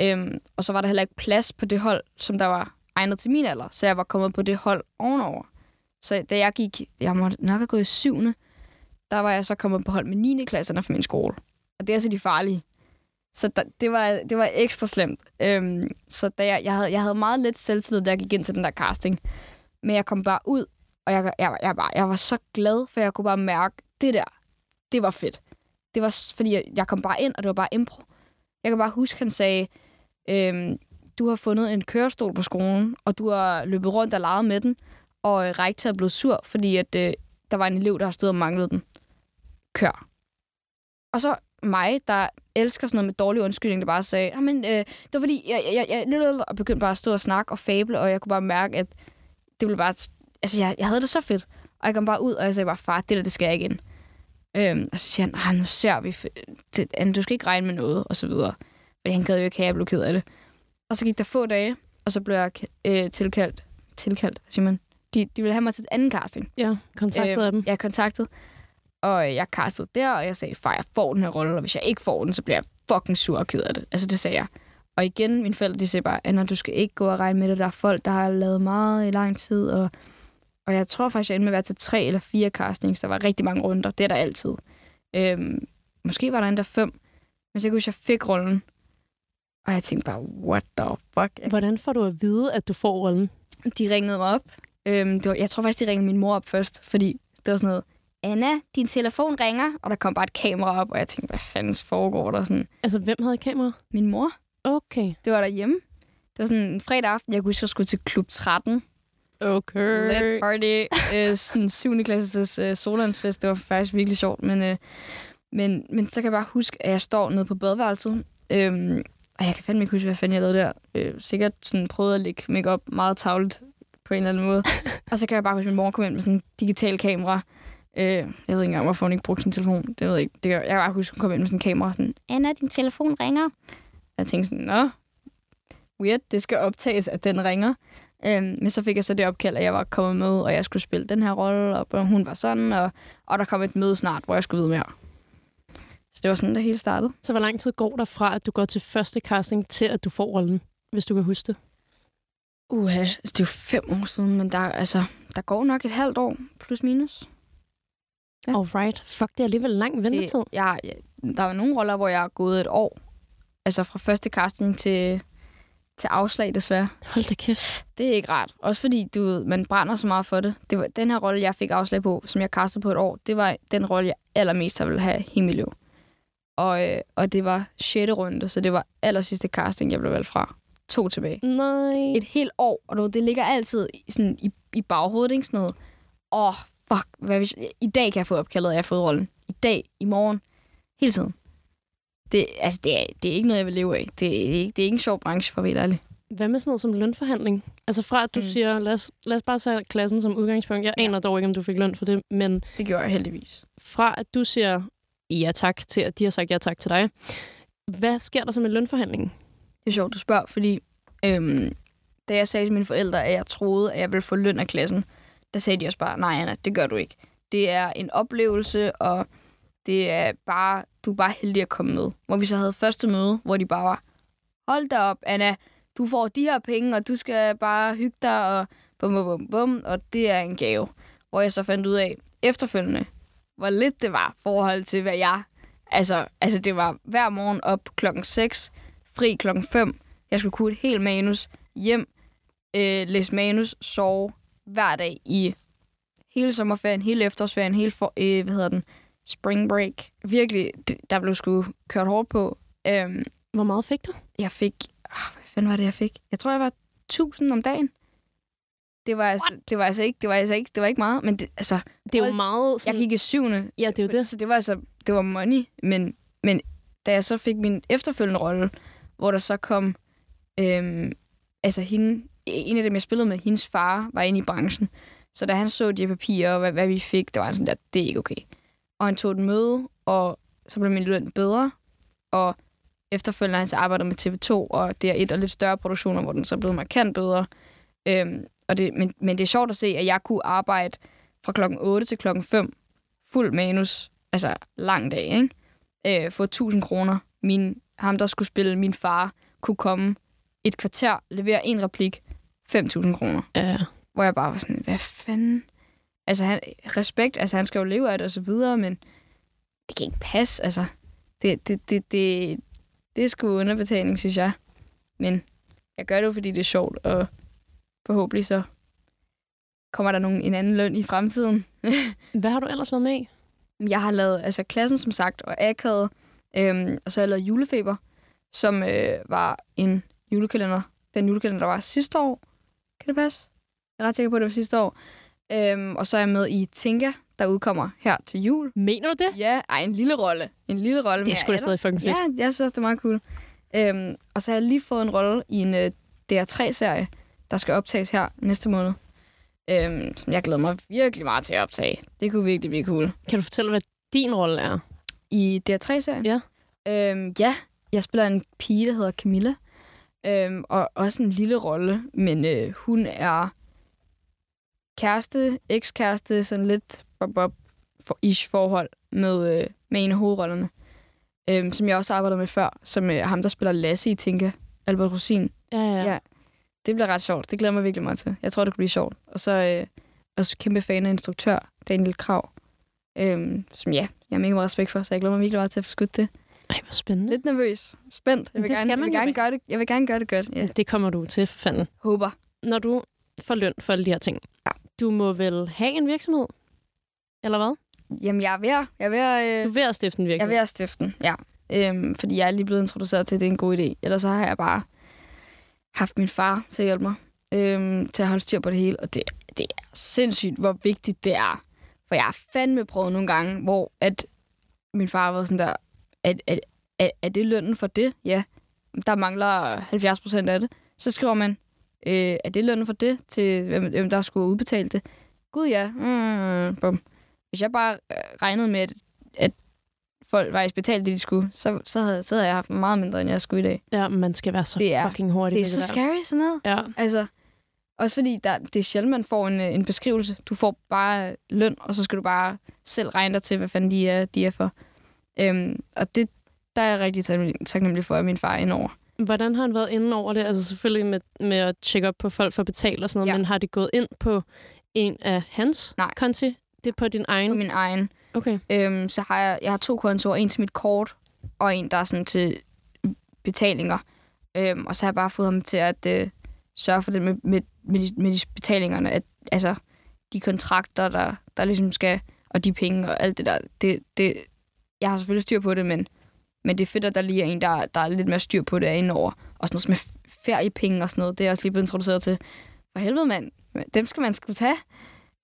Øhm, og så var der heller ikke plads på det hold, som der var egnet til min alder, så jeg var kommet på det hold ovenover. Så da jeg gik, jeg må nok have gået i syvende, der var jeg så kommet på hold med 9. klasserne fra min skole. Og det er altså de farlige. Så der, det, var, det var ekstra slemt. Øhm, så da jeg, jeg, havde, jeg havde meget lidt selvtillid, da jeg gik ind til den der casting. Men jeg kom bare ud, og jeg, jeg, jeg, var, jeg var så glad, for jeg kunne bare mærke, det der, det var fedt. Det var, fordi jeg, jeg kom bare ind, og det var bare impro. Jeg kan bare huske, han sagde, øhm, du har fundet en kørestol på skolen, og du har løbet rundt og leget med den, og øh, rektor er blevet sur, fordi at, øh, der var en elev, der har stået og manglet den. Kør. Og så mig, der elsker sådan noget med dårlig undskyldning, der bare sagde, ah, men øh, det var fordi, jeg, jeg, jeg, jeg og begyndte bare at stå og snakke og fable, og jeg kunne bare mærke, at det ville bare... Altså, jeg, jeg havde det så fedt. Og jeg kom bare ud, og jeg sagde bare, far, det der, det skal jeg ikke ind. Øhm, og så siger han, ah, nu ser vi, det, du skal ikke regne med noget, og så videre. Fordi han gad jo ikke have, at jeg blev ked af det. Og så gik der få dage, og så blev jeg øh, tilkaldt. Tilkaldt, siger man? De, de ville have mig til et andet casting. Ja, kontaktet øh, af dem. Jeg kontaktet. Og jeg castede der, og jeg sagde, far, jeg får den her rolle, og hvis jeg ikke får den, så bliver jeg fucking sur og ked af det. Altså, det sagde jeg. Og igen, mine forældre, de sagde bare, Anna, du skal ikke gå og regne med det. Der er folk, der har lavet meget i lang tid, og, og jeg tror faktisk, jeg endte med at være til tre eller fire castings. Der var rigtig mange runder. Det er der altid. Øhm, måske var der endda fem. Men så kunne jeg fik rollen. Og jeg tænkte bare, what the fuck? Hvordan får du at vide, at du får rollen? De ringede mig op. Øhm, det var, jeg tror faktisk, de ringede min mor op først, fordi det var sådan noget, Anna, din telefon ringer, og der kom bare et kamera op, og jeg tænkte, hvad fanden foregår der? Sådan. Altså, hvem havde kamera? Min mor. Okay. Det var derhjemme. Det var sådan en fredag aften, jeg kunne huske, jeg skulle til klub 13. Okay. Let party. øh, sådan 7. klasses øh, solandsfest. Det var faktisk virkelig sjovt, men, øh, men, men så kan jeg bare huske, at jeg står nede på badeværelset, øhm, og jeg kan fandme ikke huske, hvad fanden jeg lavede der. Øh, sikkert sådan prøvede at lægge makeup meget tavlet på en eller anden måde. og så kan jeg bare huske, at min mor kom ind med sådan en digital kamera. Øh, jeg ved ikke engang, hvorfor hun ikke brugte sin telefon. Det ved jeg ikke. Det, jeg kan bare huske, at hun kom ind med sådan en kamera sådan, Anna, din telefon ringer. Jeg tænkte sådan, nå, weird, det skal optages, at den ringer. Øhm, men så fik jeg så det opkald, at jeg var kommet med, og jeg skulle spille den her rolle, og hun var sådan, og, og der kom et møde snart, hvor jeg skulle vide mere. Så det var sådan, det hele startede. Så hvor lang tid går der fra, at du går til første casting, til at du får rollen, hvis du kan huske det? Uha, altså, det er jo fem år siden, men der, altså, der går nok et halvt år, plus minus. Ja. Alright. Fuck, det er alligevel lang ventetid. Det, jeg, jeg, der var nogle roller, hvor jeg har gået et år. Altså fra første casting til, til afslag, desværre. Hold da kæft. Det er ikke rart. Også fordi, du man brænder så meget for det. det var, den her rolle, jeg fik afslag på, som jeg kastede på et år, det var den rolle, jeg allermest har ville have i mit liv. Og, øh, og det var 6. runde, så det var aller sidste casting, jeg blev valgt fra. To tilbage. Nej. Et helt år, og du, det ligger altid i, sådan, i, i baghovedet, ikke? Sådan noget. Åh, fuck, hvad hvis, i dag kan jeg få opkaldet, at jeg har fået rollen. I dag, i morgen, hele tiden. Det, altså, det, er, det er ikke noget, jeg vil leve af. Det er, ikke, det er ikke en sjov branche, for at være ærlig. Hvad med sådan noget som lønforhandling? Altså fra at du mm. siger, lad os, lad os bare tage klassen som udgangspunkt. Jeg ja. aner dog ikke, om du fik løn for det, men... Det gjorde jeg heldigvis. Fra at du siger ja tak til, at de har sagt ja tak til dig. Hvad sker der så med lønforhandlingen? Det er sjovt, du spørger, fordi øhm, da jeg sagde til mine forældre, at jeg troede, at jeg ville få løn af klassen, der sagde de også bare, nej Anna, det gør du ikke. Det er en oplevelse, og det er bare, du er bare heldig at komme med. Hvor vi så havde første møde, hvor de bare var, hold da op, Anna, du får de her penge, og du skal bare hygge dig, og bum, bum, bum, bum, og det er en gave. Hvor jeg så fandt ud af efterfølgende, hvor lidt det var forhold til, hvad jeg... Altså, altså det var hver morgen op klokken 6, fri klokken 5. Jeg skulle kunne et helt manus, hjem, øh, læse manus, sove hver dag i hele sommerferien, hele efterårsferien, hele for, øh, hvad hedder den, spring break. Virkelig, der blev sgu kørt hårdt på. Øhm, Hvor meget fik du? jeg fik... Ah, hvad fanden var det, jeg fik? Jeg tror, jeg var 1000 om dagen. Det var, altså, det var altså ikke, det var altså ikke, det var ikke meget, men det, altså, Det er jo Hold- meget jeg sådan... gik i syvende, Ja, det er jo det. så det var altså, det var money, men, men da jeg så fik min efterfølgende rolle, hvor der så kom, øhm, altså hende, en af dem, jeg spillede med, hendes far var inde i branchen. Så da han så de her papirer, og hvad, hvad vi fik, der var han sådan der, det er ikke okay. Og han tog et møde, og så blev min løn bedre, og efterfølgende har han så arbejdet med TV2, og det er et af lidt større produktioner, hvor den så blevet markant bedre. Øhm, og det, men, men det er sjovt at se, at jeg kunne arbejde fra klokken 8 til klokken 5, fuld manus, altså lang dag, ikke? Øh, få 1000 kroner. Min, ham, der skulle spille min far, kunne komme et kvarter, levere en replik, 5.000 kroner. Ja. Hvor jeg bare var sådan, hvad fanden? Altså, han, respekt, altså han skal jo leve af det og så videre, men det kan ikke passe, altså. Det, det, det, det, det er sgu underbetaling, synes jeg. Men jeg gør det jo, fordi det er sjovt, og forhåbentlig så kommer der nogen, en anden løn i fremtiden. Hvad har du ellers været med i? Jeg har lavet altså klassen, som sagt, og akavet, øhm, og så har jeg lavet julefeber, som øh, var en julekalender. Den julekalender, der var sidste år. Kan det passe? Jeg er ret sikker på, at det var sidste år. Øhm, og så er jeg med i Tinka, der udkommer her til jul. Mener du det? Ja, ej, en lille rolle. En lille rolle. Det sgu da stadig fucking fedt. Ja, jeg synes også, det er meget cool. Øhm, og så har jeg lige fået en rolle i en øh, DR3-serie, der skal optages her næste måned. Øhm, som jeg glæder mig virkelig meget til at optage. Det kunne virkelig blive cool. Kan du fortælle, hvad din rolle er? I DR3-serien? Ja. Øhm, ja, jeg spiller en pige, der hedder Camilla. Øhm, og også en lille rolle, men øh, hun er kæreste, ekskæreste, sådan lidt bob for ish forhold med, øh, med en af hovedrollerne. Øhm, som jeg også har arbejdet med før, som øh, ham, der spiller Lasse i Tinka, Albert Rosin. Ja, ja. Ja. Det bliver ret sjovt. Det glæder mig virkelig meget til. Jeg tror, det kunne blive sjovt. Og så øh, også kæmpe fan af instruktør, Daniel Krav. Øhm, som ja, jeg har mega meget respekt for, så jeg glæder mig virkelig meget til at få skudt det. Ej, hvor spændende. Lidt nervøs. Spændt. Jeg vil, Det gerne, jeg vil, gerne gøre det, jeg vil gerne gøre det godt. Ja. Det kommer du til, for fanden. Håber. Når du får løn for alle de her ting, Ja. du må vel have en virksomhed? Eller hvad? Jamen, jeg er ved, at- jeg er ved, at, Du øh, er ved at stifte en jeg er virksomhed. ved at stifte den. Ja. Øhm, fordi jeg er lige blevet introduceret til, at det er en god idé. Ellers så har jeg bare haft min far til at hjælpe mig. Øhm, til at holde styr på det hele. Og det, det er sindssygt, hvor vigtigt det er. For jeg har fandme prøvet nogle gange, hvor at min far var sådan der, at, at, at, er det lønnen for det? Ja. Der mangler 70 procent af det. Så skriver man, øh, er det lønnen for det, til hvem, hvem der skulle udbetale det? Gud ja. Mm, bum. Hvis jeg bare øh, regnede med, at, at folk faktisk betalte det, de skulle, så, så, havde, så havde jeg haft meget mindre, end jeg skulle i dag. Ja, man skal være så Det er- fucking hurtig. Det er så der. scary, sådan noget. Ja. Altså, også fordi der, det er sjældent, man får en, øh, en beskrivelse. Du får bare løn, og så skal du bare selv regne dig til, hvad fanden de er, de er for. Øhm, og det, der er jeg rigtig taknemmelig- for, at min far er indover. Hvordan har han været inde over det? Altså selvfølgelig med, med at tjekke op på folk for at betale og sådan noget, Ja. men har det gået ind på en af hans Nej. konti? Det er på din egen? På min egen. Okay. Øhm, så har jeg, jeg har to kontorer. En til mit kort, og en, der er sådan til betalinger. Øhm, og så har jeg bare fået ham til at øh, sørge for det med, med, med, de, med de betalingerne. At, altså, de kontrakter, der, der ligesom skal, og de penge og alt det der. Det, det, jeg har selvfølgelig styr på det, men, men det er fedt, at der lige er en, der, der er lidt mere styr på det indover. Og sådan noget som med feriepenge og sådan noget. Det er også lige blevet introduceret til. For helvede, mand. Dem skal man skulle tage.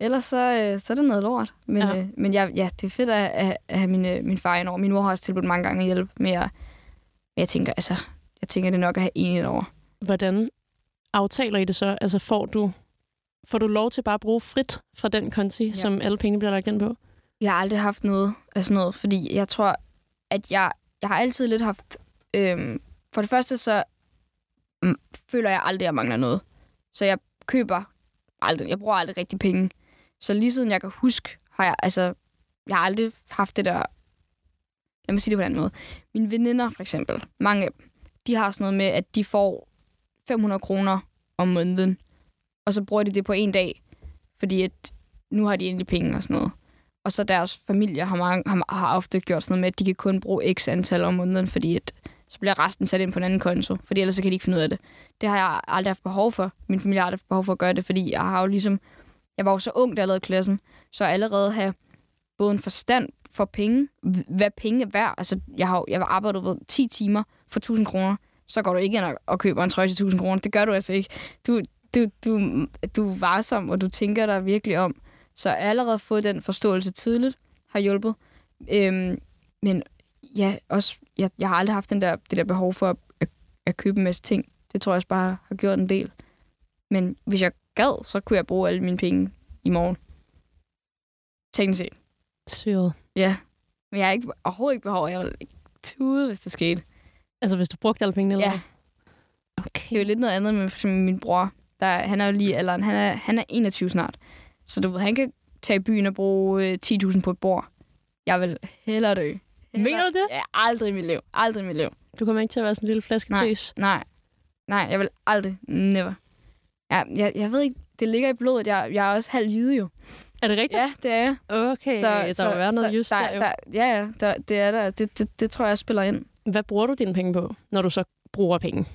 Ellers så, øh, så er det noget lort. Men, Ja. øh, men jeg, ja, det er fedt at, at, at have min, øh, min far indover. Min mor har også tilbudt mange gange at hjælpe med at... Men jeg tænker, altså, jeg tænker, det er nok at have en indover. Hvordan aftaler I det så? Altså får du, får du lov til bare at bruge frit fra den konti, ja. som alle pengene bliver lagt ind på? Jeg har aldrig haft noget af sådan noget, fordi jeg tror, at jeg, jeg har altid lidt haft... Øhm, for det første, så mm, føler jeg aldrig, at jeg mangler noget. Så jeg køber aldrig, jeg bruger aldrig rigtig penge. Så lige siden jeg kan huske, har jeg, altså, jeg har aldrig haft det der... Lad mig sige det på en anden måde. Mine veninder, for eksempel, mange af dem, de har sådan noget med, at de får 500 kroner om måneden, og så bruger de det på en dag, fordi at nu har de endelig penge og sådan noget. Og så deres familie har, mange, har, har ofte gjort sådan noget med, at de kan kun bruge x antal om måneden, fordi at, så bliver resten sat ind på en anden konto, fordi ellers så kan de ikke finde ud af det. Det har jeg aldrig haft behov for. Min familie har aldrig haft behov for at gøre det, fordi jeg har jo ligesom... Jeg var jo så ung, da jeg lavede klassen, så allerede have både en forstand for penge, hvad penge er værd. Altså, jeg har, jeg har arbejdet ved 10 timer for 1000 kroner, så går du ikke ind og, og køber en trøje til 1000 kroner. Det gør du altså ikke. Du, du, du, du er varsom, og du tænker dig virkelig om. Så jeg har allerede fået den forståelse tidligt, har hjulpet. Øhm, men ja, også, jeg, jeg har aldrig haft den der, det der behov for at, at, at købe en masse ting. Det tror jeg også bare har gjort en del. Men hvis jeg gad, så kunne jeg bruge alle mine penge i morgen. Teknisk set. Syret. Ja. Men jeg har ikke, overhovedet ikke behov. Jeg vil ikke tude, hvis det skete. Altså, hvis du brugte alle pengene, eller Ja. hvad? Det Okay. er jo lidt noget andet med for eksempel min bror. Der, han er jo lige alderen. Han er, han er 21 snart. Så du ved, han kan tage i byen og bruge øh, 10.000 på et bord. Jeg vil hellere dø. Hellere, Mener du det? Ja, aldrig i mit liv. Aldrig i mit liv. Du kommer ikke til at være sådan en lille flasketøs. Nej. Nej, jeg vil aldrig. Never. Ja, jeg, jeg ved ikke, det ligger i blodet. Jeg, jeg er også halv jyde jo. Er det rigtigt? Ja, det er jeg. Okay, så, der må være noget just der, der, jo. der, Ja, ja, der, det er der. Det, det, det tror jeg spiller ind. Hvad bruger du dine penge på, når du så bruger penge?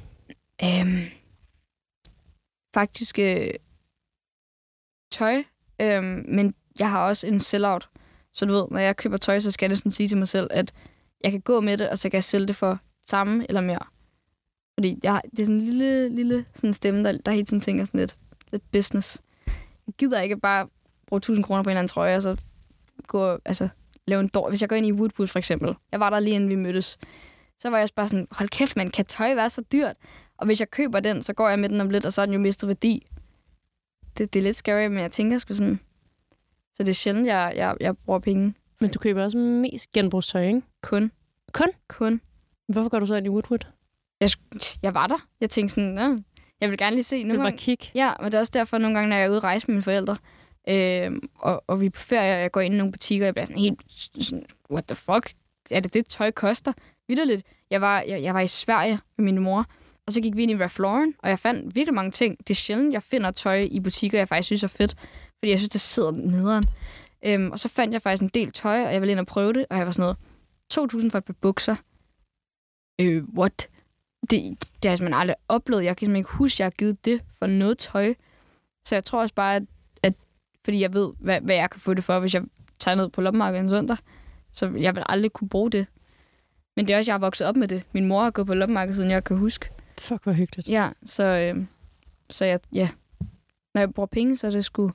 Øhm, faktisk øh, tøj, øhm, men jeg har også en sell-out. Så du ved, når jeg køber tøj, så skal jeg næsten sige til mig selv, at jeg kan gå med det, og så kan jeg sælge det for samme eller mere. Fordi jeg, det er sådan en lille, lille sådan stemme, der, der hele tiden tænker sådan lidt, lidt business. Jeg gider ikke bare bruge 1000 kroner på en eller anden trøje, og så gå, altså, lave en dår. Hvis jeg går ind i Woodwood for eksempel, jeg var der lige inden vi mødtes, så var jeg også bare sådan, hold kæft, man, kan tøj være så dyrt? Og hvis jeg køber den, så går jeg med den om lidt, og så er den jo mistet værdi. Det, det er lidt scary, men jeg tænker sgu sådan... Så det er sjældent, jeg, jeg, jeg bruger penge. Men du køber også mest genbrugstøj, ikke? Kun. Kun? Kun. Hvorfor går du så ind i Woodwood? Jeg, jeg var der. Jeg tænkte sådan, Nå, jeg vil gerne lige se. Nogle gange, kigge. ja, men det er også derfor, nogle gange, når jeg er ude at rejse med mine forældre, øh, og, og vi er på ferie, og jeg går ind i nogle butikker, og jeg bliver sådan helt sådan, what the fuck? Er det det, tøj koster? Vitterligt. Jeg var, jeg, jeg var i Sverige med min mor, og så gik vi ind i Ralph Lauren, og jeg fandt virkelig mange ting. Det er sjældent, jeg finder tøj i butikker, jeg faktisk synes er fedt, fordi jeg synes, det sidder nederen. Øhm, og så fandt jeg faktisk en del tøj, og jeg ville ind og prøve det, og jeg var sådan noget, 2.000 for et par bukser. Øh, what? Det, det har jeg simpelthen aldrig oplevet. Jeg kan simpelthen ikke huske, at jeg har givet det for noget tøj. Så jeg tror også bare, at, at fordi jeg ved, hvad, hvad jeg kan få det for, hvis jeg tager ned på loppemarkedet en søndag. Så jeg vil aldrig kunne bruge det. Men det er også, jeg har vokset op med det. Min mor har gået på loppemarkedet, siden jeg kan huske. Fuck, hvor hyggeligt. Ja, så, øh, så jeg, ja. Når jeg bruger penge, så er det sgu...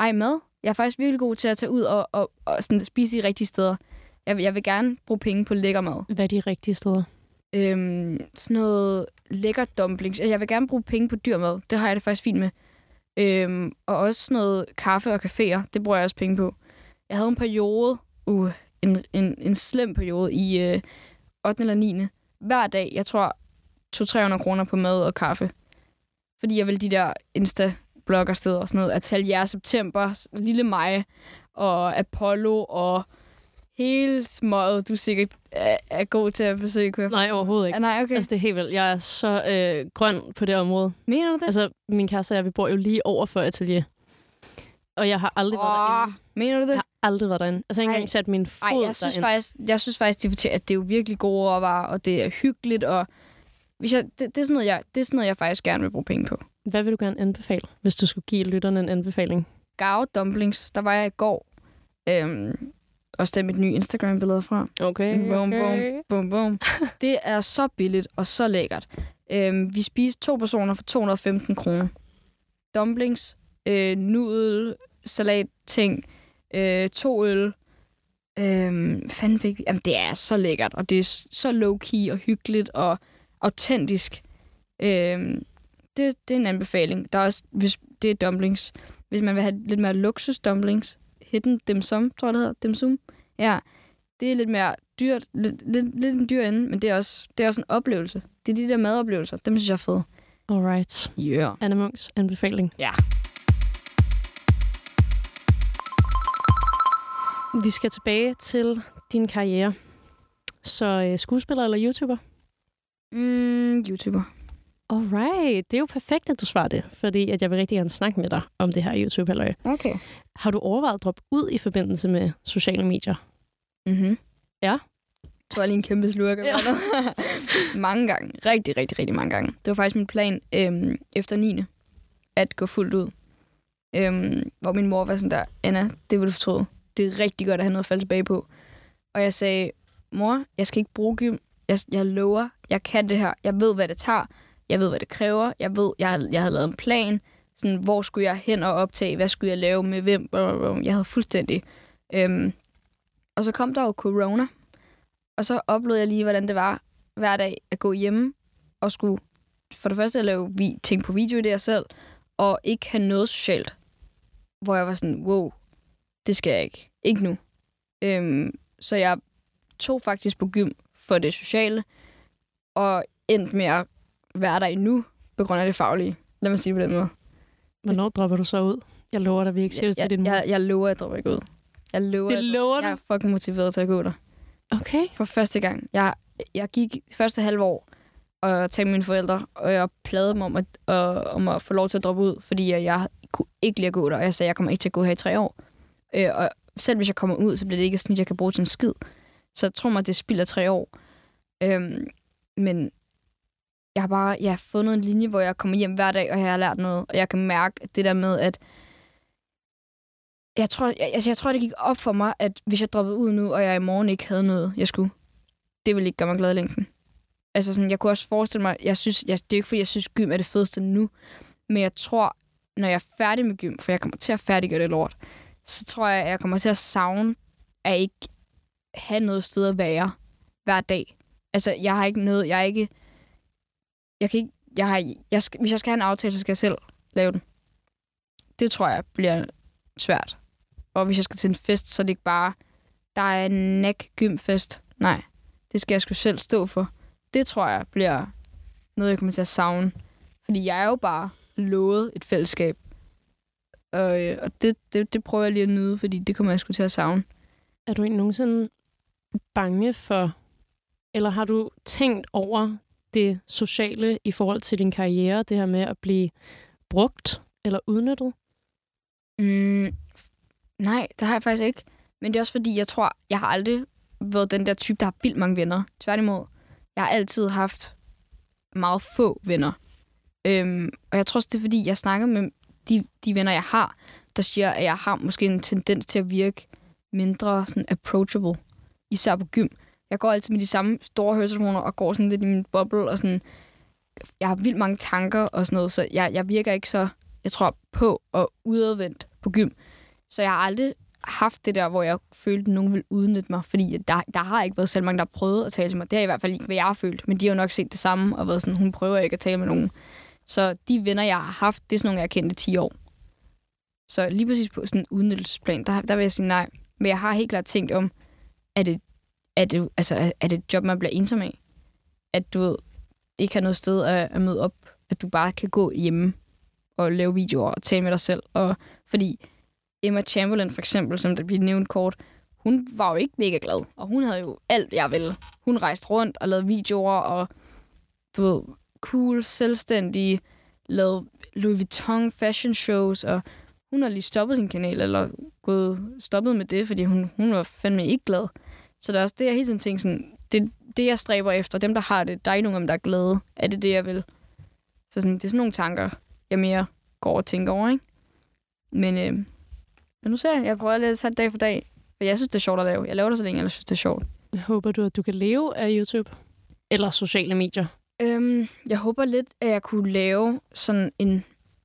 Ej, mad. Jeg er faktisk virkelig god til at tage ud og, og, og sådan spise de rigtige steder. Jeg, vil- jeg vil gerne bruge penge på lækker mad. Hvad er de rigtige steder? Øhm, sådan noget lækker dumplings. Altså, Jeg vil gerne bruge penge på dyr mad. Det har jeg det faktisk fint med. Øhm, og også sådan noget kaffe og caféer. Det bruger jeg også penge på. Jeg havde en periode, uh, en, en, en slem periode i øh, 8. eller 9. Hver dag, jeg tror, 200-300 kroner på mad og kaffe. Fordi jeg vil de der Insta-bloggersteder og sådan noget. Atelier September, Lille Mig og Apollo og hele smået, du sikkert er, er god til at besøge, kunne jeg Nej, overhovedet ikke. nej, okay. Altså, det er helt vildt. Jeg er så øh, grøn på det område. Mener du det? Altså, min kæreste og jeg, vi bor jo lige over for atelier. Og jeg har aldrig været Åh, derinde. mener du det? Jeg har aldrig været derinde. Altså, jeg har ikke Ej. engang sat min fod Nej, jeg synes derinde. faktisk, jeg synes faktisk, de fortæller, at det er jo virkelig gode råvarer, og det er hyggeligt, og hvis jeg, det, det, er sådan noget, jeg, det er sådan noget, jeg faktisk gerne vil bruge penge på. Hvad vil du gerne anbefale, hvis du skulle give lytterne en anbefaling? Gao dumplings, der var jeg i går. Øhm, også er mit nye Instagram-billede fra. Okay, Boom, boom, boom, boom. Det er så billigt og så lækkert. Øhm, vi spiste to personer for 215 kroner. Dumplings, øh, nudel, salat, ting, øh, to øl. Øhm, fanden fik vi? Jamen, det er så lækkert, og det er så low-key og hyggeligt og autentisk. Øhm, det, det er en anbefaling. Der er også, hvis det er dumplings. Hvis man vil have lidt mere luksus dumplings, hidden dim sum, tror jeg det hedder, dim sum. Ja, det er lidt mere dyrt, lidt, lidt, lidt en dyr ende, men det er, også, det er også en oplevelse. Det er de der madoplevelser, dem synes jeg er fede. Alright. Yeah. Anna Munks anbefaling. Ja. Vi skal tilbage til din karriere. Så øh, skuespiller eller YouTuber? Mm, YouTuber. Alright, det er jo perfekt, at du svarer det, fordi at jeg vil rigtig gerne snakke med dig om det her youtube -halløj. Okay. Har du overvejet at droppe ud i forbindelse med sociale medier? Mm-hmm. Ja. Jeg tror lige en kæmpe slurk. Ja. mange gange. Rigtig, rigtig, rigtig mange gange. Det var faktisk min plan øhm, efter 9. at gå fuldt ud. Øhm, hvor min mor var sådan der, Anna, det vil du fortryde. det er rigtig godt at have noget at falde tilbage på. Og jeg sagde, mor, jeg skal ikke bruge gym. Jeg, jeg lover, jeg kan det her. Jeg ved, hvad det tager. Jeg ved, hvad det kræver. Jeg ved, jeg, jeg havde lavet en plan. Sådan, hvor skulle jeg hen og optage? Hvad skulle jeg lave med hvem? Jeg havde fuldstændig... Øhm, og så kom der jo corona. Og så oplevede jeg lige, hvordan det var hver dag at gå hjemme og skulle for det første at lave vi ting på video i det selv, og ikke have noget socialt. Hvor jeg var sådan, wow, det skal jeg ikke. Ikke nu. Øhm, så jeg tog faktisk på gym for det sociale, og endte med at være der endnu, på grund af det faglige. Lad mig sige det på den måde. Hvornår dropper du så ud? Jeg lover dig, vi ikke siger det til din mor. jeg, jeg lover, at jeg dropper ikke ud. Jeg lover, Det at- lover du? Jeg er fucking motiveret til at gå der. Okay. For første gang. Jeg, jeg gik første halve år og talte mine forældre, og jeg plagede dem om at, øh, om at få lov til at droppe ud, fordi jeg, jeg kunne ikke lide at gå der, og jeg sagde, at jeg kommer ikke til at gå her i tre år. Øh, og selv hvis jeg kommer ud, så bliver det ikke et snit, jeg kan bruge til en skid. Så jeg tror mig, det spilder tre år. Øhm, men jeg har bare jeg har fundet en linje, hvor jeg kommer hjem hver dag, og jeg har lært noget. Og jeg kan mærke det der med, at jeg tror, jeg, altså jeg tror, det gik op for mig, at hvis jeg droppede ud nu, og jeg i morgen ikke havde noget, jeg skulle, det ville ikke gøre mig glad i længden. Altså sådan, jeg kunne også forestille mig, jeg synes, jeg, det er ikke fordi, jeg synes, gym er det fedeste nu, men jeg tror, når jeg er færdig med gym, for jeg kommer til at færdiggøre det lort, så tror jeg, at jeg kommer til at savne at ikke have noget sted at være hver dag. Altså, jeg har ikke noget, jeg er ikke, jeg kan ikke, jeg har, jeg skal, hvis jeg skal have en aftale, så skal jeg selv lave den. Det tror jeg bliver svært. Og hvis jeg skal til en fest, så er det ikke bare, der er en næk gymfest. Nej, det skal jeg sgu selv stå for. Det tror jeg bliver noget, jeg kommer til at savne. Fordi jeg er jo bare lovet et fællesskab. Og, øh, og det, det, det prøver jeg lige at nyde, fordi det kommer jeg sgu til at savne. Er du ikke nogensinde bange for, eller har du tænkt over det sociale i forhold til din karriere, det her med at blive brugt eller udnyttet? Mm, nej, det har jeg faktisk ikke. Men det er også fordi, jeg tror, jeg har aldrig været den der type, der har vildt mange venner. Tværtimod, jeg har altid haft meget få venner. Øhm, og jeg tror også, det er fordi, jeg snakker med de, de venner, jeg har, der siger, at jeg har måske en tendens til at virke mindre sådan approachable. Især på gym. Jeg går altid med de samme store høretelefoner og går sådan lidt i min boble, og sådan, jeg har vildt mange tanker og sådan noget, så jeg, jeg virker ikke så, jeg tror, på og udadvendt på gym. Så jeg har aldrig haft det der, hvor jeg følte, at nogen ville udnytte mig, fordi der, der har ikke været selv mange, der har prøvet at tale til mig. Det er i hvert fald ikke, hvad jeg har følt, men de har jo nok set det samme og været sådan, hun prøver ikke at tale med nogen. Så de venner, jeg har haft, det er sådan nogle, jeg har kendt i 10 år. Så lige præcis på sådan en udnyttelsesplan, der, der vil jeg sige nej. Men jeg har helt klart tænkt om, er det, er det, altså, er- det et job, man bliver ensom af? At du ved, ikke har noget sted at, at møde op, at du bare kan gå hjemme og lave videoer og tale med dig selv. Og fordi Emma Chamberlain for eksempel, som der bliver nævnt kort, hun var jo ikke mega glad, og hun havde jo alt, jeg ville. Hun rejste rundt og lavede videoer, og du ved, cool, selvstændig, lavede Louis Vuitton fashion shows, og hun har lige stoppet sin kanal, eller gået stoppet med det, fordi hun, hun var fandme ikke glad. Så der er også det, jeg hele tiden tænker sådan, det, det jeg stræber efter, dem der har det, der er ikke nogen af dem, der er glade. Er det det, jeg vil? Så sådan, det er sådan nogle tanker, jeg mere går og tænker over, ikke? Men, øh, men nu ser jeg, jeg prøver at tage det dag for dag. For jeg synes, det er sjovt at lave. Jeg laver det så længe, jeg synes, det er sjovt. Håber du, at du kan leve af YouTube? Eller sociale medier? Øhm, jeg håber lidt, at jeg kunne lave sådan en,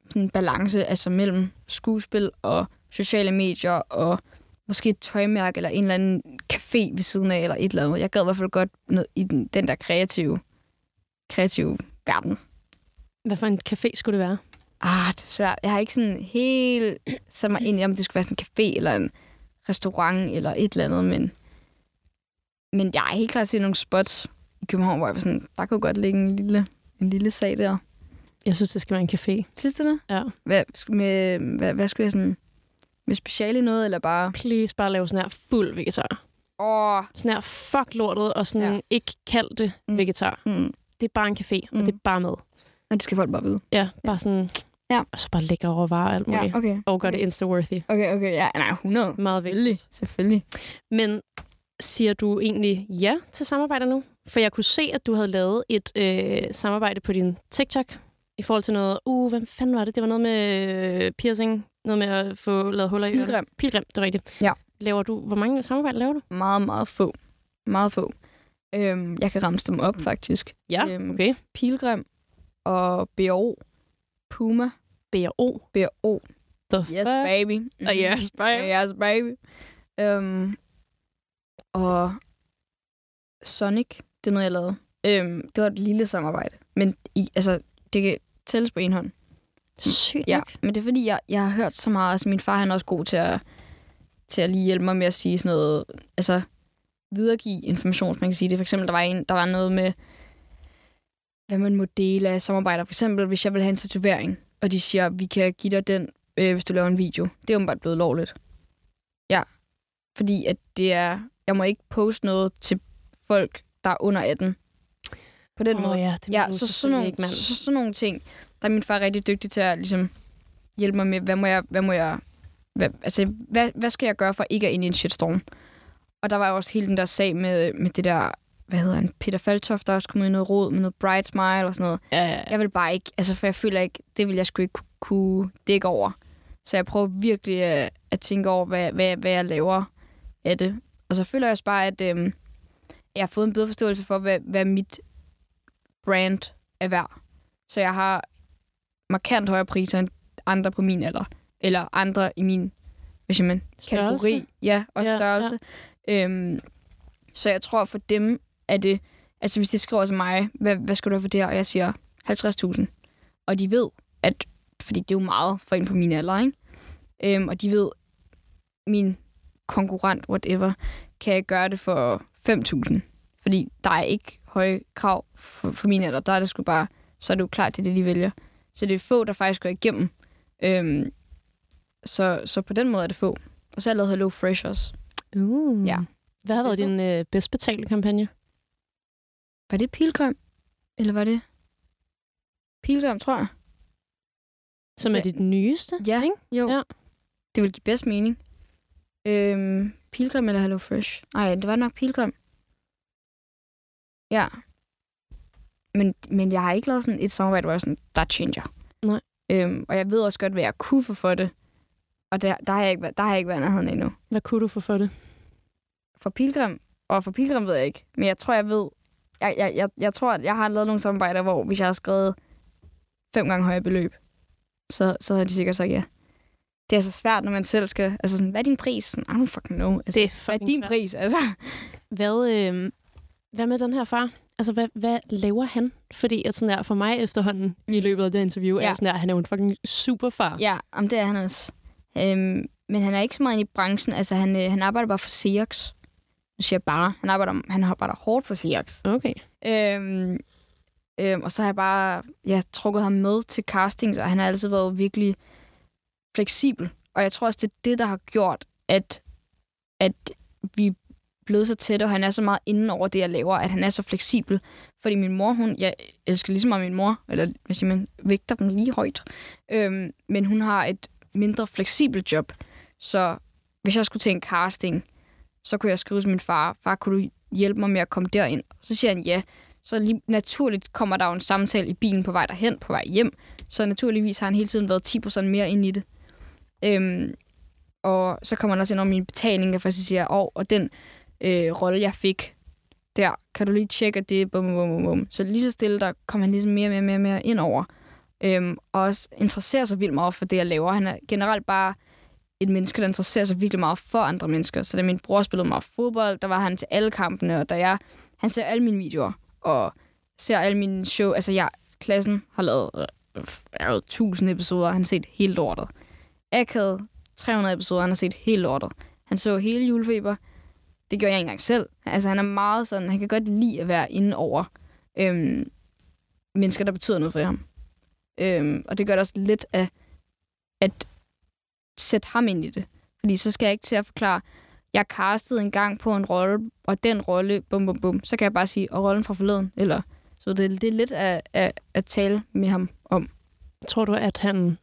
sådan en balance altså mellem skuespil og sociale medier og måske et tøjmærke eller en eller anden café ved siden af eller et eller andet. Jeg gad i hvert fald godt noget i den, den der kreative, kreative verden. Hvad for en café skulle det være? Ah, det er svært. Jeg har ikke sådan helt sat mig ind i, om det skulle være sådan en café eller en restaurant eller et eller andet, men, men jeg er helt klart set nogle spots i København, hvor jeg var sådan, der kunne godt ligge en lille, en lille sag der. Jeg synes, det skal være en café. Synes du det? Ja. Hvad, med, hvad, hvad skulle jeg sådan... Med speciale noget, eller bare... Please bare lave sådan her fuld vegetar. Åh, Sådan her fuck lortet, og sådan Ja. ikke kald det Mm. vegetar. mm. Det er bare en café, Mm. og det er bare mad. Og det skal folk bare vide. Ja, bare sådan... Ja. Og så bare lægge over varer og alt muligt. Ja, okay. Og gør det insta-worthy. Okay, okay. Ja, nej, 100. Meget vigtigt. Selvfølgelig. Men siger du egentlig ja til samarbejder nu? For jeg kunne se, at du havde lavet et øh, samarbejde på din TikTok i forhold til noget... Uh, hvad fanden var det? Det var noget med øh, piercing. Noget med at få lavet huller i. Pilgrim. Pilgrim, det er rigtigt. Ja. Laver du, hvor mange samarbejder laver du? Meget, meget få. Meget få. Øhm, jeg kan ramse dem op, faktisk. Ja, Øhm, okay. Pilgrim og BO. Puma. B&O. BO. The Yes, fuck? baby. Og yes, baby. Yes, baby. Øhm, og Sonic, det er noget, jeg lavede. Øhm, det var et lille samarbejde. Men i, altså, det kan tælles på en hånd. Sygt Ja, men det er fordi, jeg, jeg har hørt så meget. Altså, min far han er også god til at, til at lige hjælpe mig med at sige sådan noget, altså videregive information, man kan sige det. For eksempel, der var, en, der var noget med, hvad man må dele af samarbejder. For eksempel, hvis jeg vil have en tatovering, og de siger, vi kan give dig den, øh, hvis du laver en video. Det er åbenbart blevet lovligt. Ja, fordi at det er, jeg må ikke poste noget til folk, der er under 18. På den Åh måde. ja, det Ja, så sådan, nogle, ikke, så, sådan nogle ting, der er min far rigtig dygtig til at ligesom, hjælpe mig med, hvad må jeg, hvad må jeg, hvad, altså, hvad, hvad skal jeg gøre for ikke at ind i en shitstorm? Og der var jo også hele den der sag med, med det der, hvad hedder han, Peter Faltoft, der også kom ud i noget råd med noget Bright Smile og sådan noget. Ja, ja. Jeg vil bare ikke, altså for jeg føler ikke, det vil jeg sgu ikke ku- kunne dække over. Så jeg prøver virkelig at, at tænke over, hvad, hvad, hvad jeg laver af det. Og så føler jeg også bare, at øhm, jeg har fået en bedre forståelse for, hvad, hvad mit brand er værd. Så jeg har markant højere priser end andre på min alder. Eller andre i min hvis man, Størrelse? kategori. Ja, og Ja, størrelse. Ja. Øhm, så jeg tror for dem, er det... Altså hvis de skriver til mig, hvad, hvad skal du have for det her? Og jeg siger 50.000. Og de ved, at... Fordi det er jo meget for en på min alder, ikke? Øhm, og de ved, min konkurrent, whatever, kan jeg gøre det for 5.000. Fordi der er ikke høje krav for, for min alder. Der er det sgu bare... Så er det jo klart, det er det, de vælger. Så det er få, der faktisk går igennem. Øhm, så, så på den måde er det få. Og så har jeg lavet Hello Fresh også. Uh. Ja. Hvad har været din øh, bedst betalte kampagne? Var det Pilgrim? Eller var det... Pilgrim, tror jeg. Som er Ja. dit nyeste? Ja, ikke? jo. Ja. Det vil give bedst mening. Øhm, Pilgrim eller Hello Fresh? Nej, det var nok Pilgrim. Ja. Men, men jeg har ikke lavet sådan et samarbejde, hvor jeg sådan, der changer. Nej. Øhm, og jeg ved også godt, hvad jeg kunne få for det. Og der, der, har, jeg ikke, der har jeg ikke været nærheden endnu. Hvad kunne du få for det? For Pilgrim, og for Pilgrim ved jeg ikke. Men jeg tror, jeg ved... Jeg, jeg, jeg, jeg tror, at jeg har lavet nogle samarbejder, hvor hvis jeg har skrevet fem gange højere beløb, så, så havde de sikkert sagt ja. Det er så svært, når man selv skal... Altså sådan, hvad er din pris? Sådan, I don't fucking know. Altså, Det er hvad fucking er din svært. pris? Altså, Hvad, øh, hvad med den her far? Altså, hvad, hvad laver han? Fordi at sådan der, for mig efterhånden i løbet af det interview, ja. Er sådan der, han er jo en fucking superfar. ja, om det er han også. Øhm, men han er ikke så meget i branchen. Altså, han, øh, han arbejder bare for Sears. Nu siger jeg bare. Han arbejder, han arbejder hårdt for Sears. Okay. Øhm, øhm, og så har jeg bare ja, trukket ham med til castings, og han har altid været virkelig fleksibel. Og jeg tror også, det er det, der har gjort, at, at vi blevet så tæt, og han er så meget inden over det, jeg laver, at han er så fleksibel. Fordi min mor, hun, jeg elsker ligesom meget min mor, eller hvis man vægter dem lige højt, øhm, men hun har et mindre fleksibelt job. Så hvis jeg skulle til en casting, så kunne jeg skrive til min far, far, kunne du hjælpe mig med at komme derind? Så siger han ja. Så lige naturligt kommer der jo en samtale i bilen på vej derhen, på vej hjem. Så naturligvis har han hele tiden været 10% mere ind i det. Øhm, og så kommer han også ind over min betaling, og faktisk siger, åh, og den øh, rolle, jeg fik der, kan du lige tjekke, at det er bum, bum, bum, bum. Så lige så stille, der kom han ligesom mere og mere, mere, mere ind over. Øhm, og også interesserer sig vildt meget for det, jeg laver. Han er generelt bare et menneske, der interesserer sig virkelig meget for andre mennesker. Så da min bror spillede meget fodbold, der var han til alle kampene, og da jeg, han ser alle mine videoer, og ser alle mine show. Altså, jeg, klassen har lavet øh, 1000 episoder, han har set hele lortet. Akad 300 episoder, han har set hele lortet. Han så hele julefeber. Det gjorde jeg ikke engang selv. Altså, han er meget sådan, han kan godt lide at være inde over øhm, mennesker, der betyder noget for ham. Øhm, og det gør det også lidt af at sætte ham ind i det. Fordi så skal jeg ikke til at forklare, jeg castede en gang på en rolle, og den rolle, bum bum bum, så kan jeg bare sige, og rollen fra forleden, eller så det, det er lidt at, at, at tale med ham om. Tror du, at han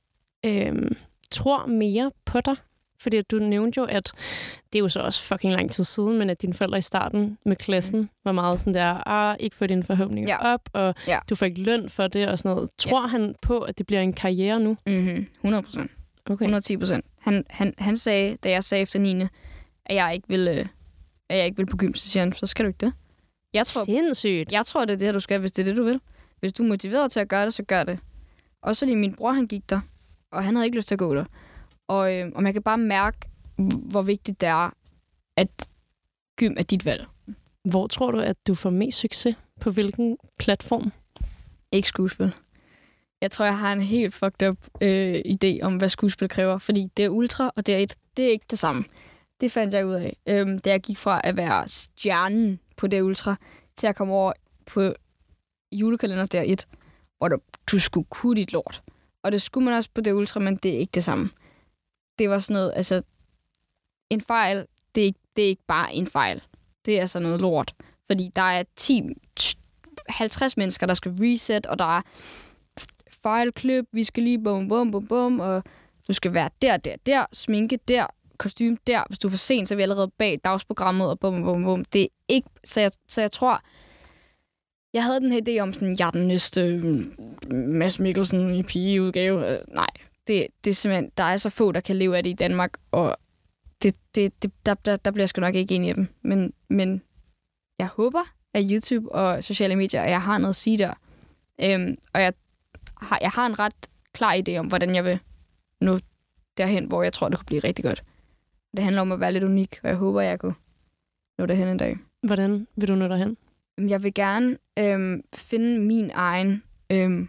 øh, tror mere på dig? Fordi du nævnte jo, at det er jo så også fucking lang tid siden, men at dine forældre i starten med klassen mm. var meget sådan der, ah, ikke få dine forhåbninger Ja. op, og Ja. du får ikke løn for det og sådan noget. Tror ja. han på, at det bliver en karriere nu? Mm-hmm. 100 procent. Okay. 110 procent. Han, han, han sagde, da jeg sagde efter 9. at jeg ikke vil, øh, at jeg ikke vil på gym, så siger han, så skal du ikke det. Jeg tror, Sindssygt. jeg tror, det er det, her, du skal, hvis det er det, du vil. Hvis du er motiveret til at gøre det, så gør det. Også fordi min bror, han gik der, og han havde ikke lyst til at gå der. Og, øh, og man kan bare mærke, hvor vigtigt det er, at gym er dit valg. Hvor tror du, at du får mest succes? På hvilken platform? Ikke skuespil. Jeg tror, jeg har en helt fucked up øh, idé om, hvad skuespil kræver. Fordi det er ultra, og det er et. Det er ikke det samme. Det fandt jeg ud af, øhm, da jeg gik fra at være stjernen på det ultra, til at komme over på julekalender der et, hvor du, du skulle kunne dit lort. Og det skulle man også på det ultra, men det er ikke det samme. Det var sådan noget, altså, en fejl, det er, ikke, det er ikke bare en fejl. Det er altså noget lort. Fordi der er 10, 50 mennesker, der skal reset, og der er fejlklip, vi skal lige bum, bum, bum, bum, og du skal være der, der, der, sminke der, kostume der. Hvis du er for sent, så er vi allerede bag dagsprogrammet, og bum, bum, bum. Det er ikke... Så jeg, så jeg tror, jeg havde den her idé om, sådan, jeg er den næste mm, Mads Mikkelsen i pigeudgave. Øh, nej, det, det er simpelthen, der er så få, der kan leve af det i Danmark, og det, det, det, der, der, der bliver jeg sgu nok ikke enig i dem. Men, men jeg håber, at YouTube og sociale medier, at jeg har noget at sige der. Øhm, og jeg har, jeg har en ret klar idé om, hvordan jeg vil nå derhen, hvor jeg tror, det kunne blive rigtig godt. Det handler om at være lidt unik, og jeg håber, jeg kunne nå derhen en dag. Hvordan vil du nå derhen? Jeg vil gerne øhm, finde min egen øhm,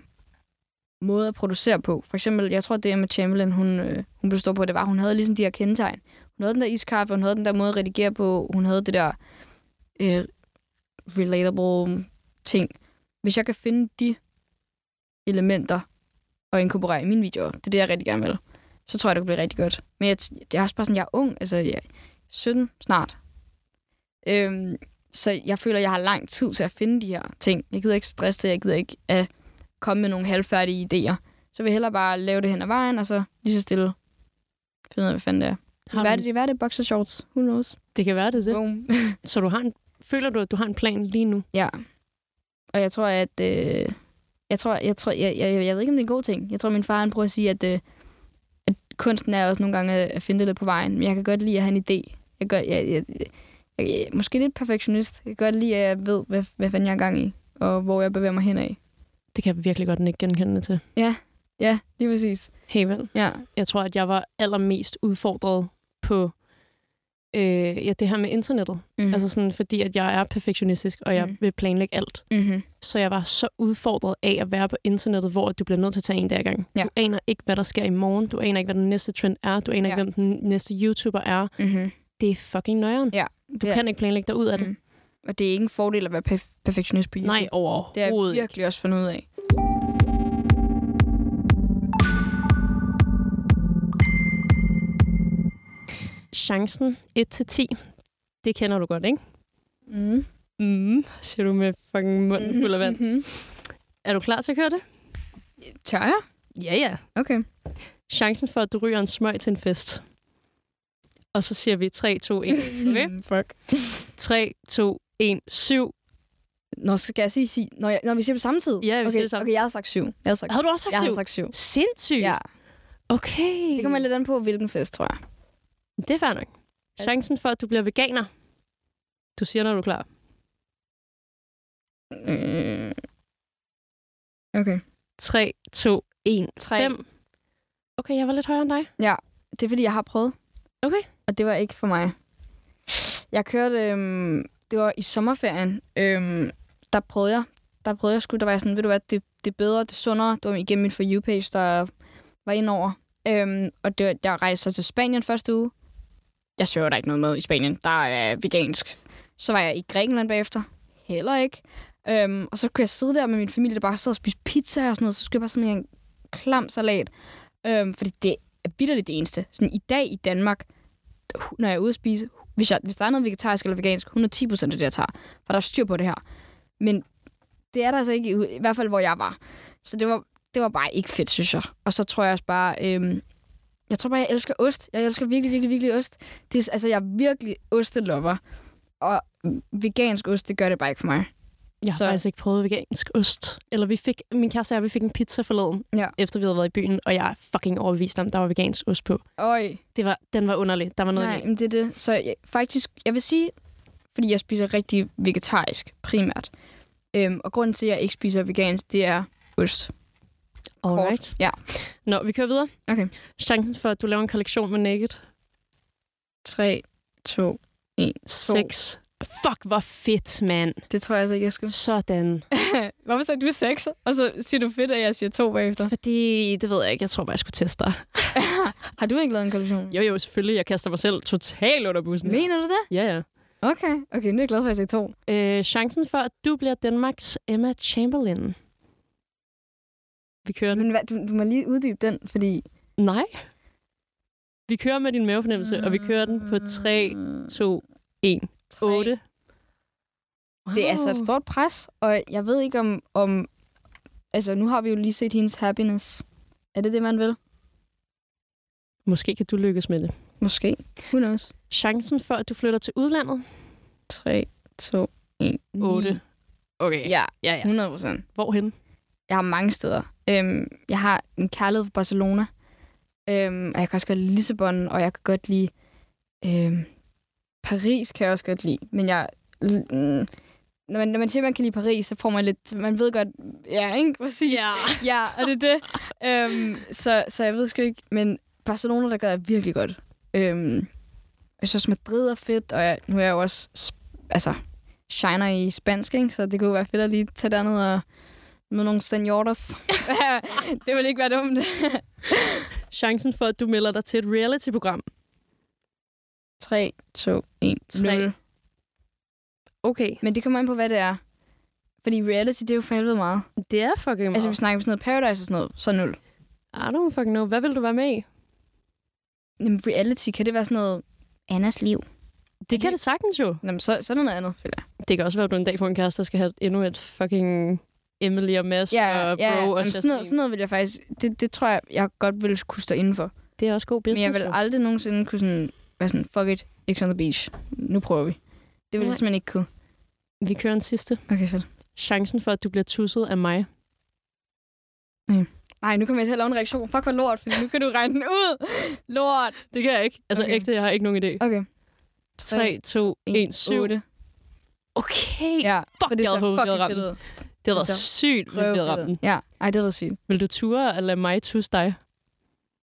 måde at producere på. For eksempel, jeg tror, det Emma Chamberlain, hun, øh, hun blev stor på, det var, hun havde ligesom de her kendetegn. Hun havde den der iskaffe, hun havde den der måde at redigere på, hun havde det der øh, relatable ting. Hvis jeg kan finde de elementer og inkorporere i mine videoer, det er det, jeg rigtig gerne vil, så tror jeg, det kunne blive rigtig godt. Men jeg, det er også bare sådan, jeg er ung, altså jeg er 17 snart. Øhm, så jeg føler, jeg har lang tid til at finde de her ting. Jeg gider ikke stresse det, jeg gider ikke at komme med nogle halvfærdige idéer. Så vil jeg hellere bare lave det hen ad vejen, og så lige så stille finde ud af, hvad fanden det er. Har Hvad er det, hvad er det? Boxer shorts? Who knows? Det kan være det, det. Boom. Så du har en, føler du, at du har en plan lige nu? Ja. Og jeg tror, at... Øh, jeg tror, jeg, tror jeg, jeg, jeg ved ikke, om det er en god ting. Jeg tror, min far han prøver at sige, at, øh, at kunsten er også nogle gange at finde det lidt på vejen. Men jeg kan godt lide at have en idé. Jeg, gør, jeg, jeg, jeg, jeg, jeg er måske lidt perfektionist. Jeg kan godt lide, at jeg ved, hvad, hvad fanden jeg er gang i. Og hvor jeg bevæger mig henad. Det kan jeg virkelig godt ikke genkende til. Ja, lige præcis. Hey vel. Ja. Jeg tror, at jeg var allermest udfordret på øh, ja, det her med internettet. Mm. Mm. Altså sådan, fordi at jeg er perfektionistisk, og jeg Mhm. vil planlægge alt. mm-hmm. Så jeg var så udfordret af at være på internettet, hvor du bliver nødt til at tage en dag gang. Ja. Du aner ikke, hvad der sker i morgen. Du aner ikke, hvad den næste trend er. Du aner Ja. ikke, hvem den næste YouTuber er. Mm-hmm. Det er fucking nøjeren. Ja. Du kan ikke planlægge dig ud af det. Og det er ikke en fordel at være perf- perfektionist på YouTube. Nej, Det er jeg overhovedet virkelig også fundet ud af. Chancen 1-10, det kender du godt, ikke? Mm. Mm, siger du med fucking munden fuld af vand. Mm-hmm. Er du klar til at køre det? Tør jeg? Ja, ja. Okay. Chancen for, at du ryger en smøg til en fest. Og så siger vi 3, 2, 1. Okay? Fuck. 3, 2, 1, 7. Nå, skal jeg sige, sige når, jeg, når vi siger på samme tid? Ja, vi okay, siger det samme. Okay, jeg har sagt syv. Jeg har sagt, Havde du også sagt jeg har 7? sagt syv. Sindssygt. Ja, Okay. det kommer lidt an på, hvilken fest, tror jeg. Det er fair nok. Chancen for, at du bliver veganer. Du siger, når du er klar. Mm. Okay. 3, 2, 1, Tre. 5. Okay, jeg var lidt højere end dig. Det er, fordi jeg har prøvet. Okay. Og det var ikke for mig. Jeg kørte, øhm, det var i sommerferien, øhm, der prøvede jeg. Der prøvede jeg sgu, der var jeg sådan, ved du hvad, det, det er bedre, det er sundere. Det var igennem min For You-page, der var ind over. Øhm, og det, jeg rejste så til Spanien første uge. Jeg sværger der ikke noget med i Spanien. Der er vegansk. Så var jeg i Grækenland bagefter. Heller ikke. Øhm, og så kunne jeg sidde der med min familie, der bare sad og spiste pizza og sådan noget. Så skulle jeg bare sådan en klam salat. Øhm, fordi det er bitterligt det eneste. Sådan i dag i Danmark, når jeg er ude at spise, hvis, jeg, hvis der er noget vegetarisk eller vegansk, 110 procent af det, jeg tager. For der er styr på det her. Men det er der altså ikke, i, i hvert fald hvor jeg var. Så det var, det var bare ikke fedt, synes jeg. Og så tror jeg også bare, øhm, jeg tror bare, jeg elsker ost. Jeg elsker virkelig, virkelig, virkelig ost. Det er, altså, jeg er virkelig ostelover. Og vegansk ost, det gør det bare ikke for mig. Jeg har Så- faktisk ikke prøvet vegansk ost. Eller vi fik, min kæreste og jeg, vi fik en pizza forleden, Ja. efter vi havde været i byen, og jeg er fucking overbevist om, der var vegansk ost på. Øj. Det var, den var underlig. Der var noget Nej, men det er det. Så jeg, faktisk, jeg vil sige, fordi jeg spiser rigtig vegetarisk primært. Øhm, og grunden til, at jeg ikke spiser vegansk, det er ost. Alright. Ja. Nå, vi kører videre. Okay. Chancen for, at du laver en kollektion med Naked. 3, 2, 1. 6. Fuck, hvor fedt, mand. Det tror jeg altså ikke, jeg skal. Sådan. Hvorfor sagde du 6? Og så siger du fedt, at jeg siger 2 bagefter. Fordi, det ved jeg ikke, jeg tror bare, jeg skulle teste dig. Har du ikke lavet en kollektion? Jo, jo, selvfølgelig. Jeg kaster mig selv totalt under bussen. Mener du det? Ja, ja. Okay. Okay, nu er jeg glad for, at jeg sagde 2. Øh, chancen for, at du bliver Danmarks Emma Chamberlain. Vi kører den. Men hvad, du, du må lige uddybe den, fordi... Nej. Vi kører med din mavefornemmelse, og vi kører den på 3, 2, 1, 8. Det er altså et stort pres, og jeg ved ikke om, om... Altså, nu har vi jo lige set hendes happiness. Er det det, man vil? Måske kan du lykkes med det. Måske. Who knows? Chancen for, at du flytter til udlandet? 3, 2, 1, 8. Okay. Ja, ja, ja. 100 procent. Hvorhen? Jeg har mange steder. Øhm, jeg har en kærlighed for Barcelona. Øhm, og jeg kan også godt lide Lissabon, og jeg kan godt lide... Øhm, Paris kan jeg også godt lide. Men jeg... Mm, når man, når man siger, at man kan lide Paris, så får man lidt... Man ved godt... Ja, ikke? Præcis. Ja. ja og det er det. øhm, så, så jeg ved sgu ikke... Men Barcelona, der gør jeg virkelig godt. Øhm, jeg synes, Madrid er fedt, og jeg, nu er jeg jo også... Altså, shiner i spansk, ikke? Så det kunne være fedt at lige tage derned og med nogle seniors. det vil ikke være dumt. Chancen for, at du melder dig til et reality-program? 3, 2, 1, Tre. 0. Okay. Men det kommer an på, hvad det er. Fordi reality, det er jo for helvede meget. Det er fucking meget. Altså, vi snakker om sådan noget Paradise og sådan noget, så 0. I don't fucking know. Hvad vil du være med i? Jamen, reality, kan det være sådan noget Annas liv? Det kan det sagtens jo. Jamen, så, så er det noget andet, føler jeg. Det kan også være, at du en dag får en kæreste, der skal have endnu et fucking Emily og Mads Ja, og Bro ja, og Jamen, sådan, noget, sådan noget vil jeg faktisk... Det, det tror jeg, jeg godt ville kunne stå indenfor. Det er også god Men business. jeg vil aldrig nogensinde kunne sådan, være sådan, fuck it, X on the beach. Nu prøver vi. Det vil Nej. jeg simpelthen ikke kunne. Vi kører en sidste. Okay, fedt. Chancen for, at du bliver tusset af mig. Nej, nu kommer jeg til at lave en reaktion. Fuck, hvor lort, for nu kan du regne den ud. Lort. Det kan jeg ikke. Altså Okay. ægte, jeg har ikke nogen idé. Okay. 3, 2, 1, 7. 8. Okay. Ja, Fuck, det jeg havde håbet, havde ramt. Det havde været sygt, hvis vi havde ramt den. Ja, ej, det havde været sygt. Vil du ture at lade mig tusse dig?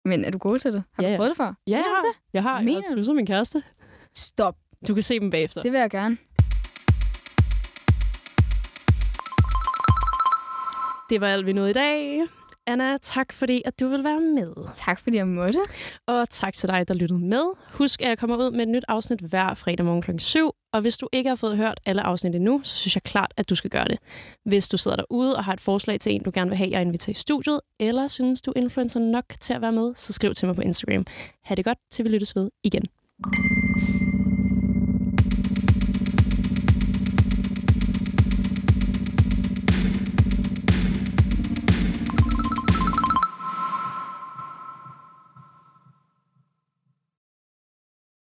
Men er du god til det? Har Ja, du prøvet det før? Ja, jeg har. Jeg har. Jeg Mener har du? tusset min kæreste. Stop. Du kan se dem bagefter. Det vil jeg gerne. Det var alt, vi nåede i dag. Anna, tak fordi, at du vil være med. Tak fordi jeg måtte. Og tak til dig, der lyttede med. Husk, at jeg kommer ud med et nyt afsnit hver fredag morgen kl. 7. Og hvis du ikke har fået hørt alle afsnit endnu, så synes jeg klart, at du skal gøre det. Hvis du sidder derude og har et forslag til en, du gerne vil have, jeg inviterer i studiet, eller synes, du er influencer nok til at være med, så skriv til mig på Instagram. Ha' det godt, til vi lyttes ved igen.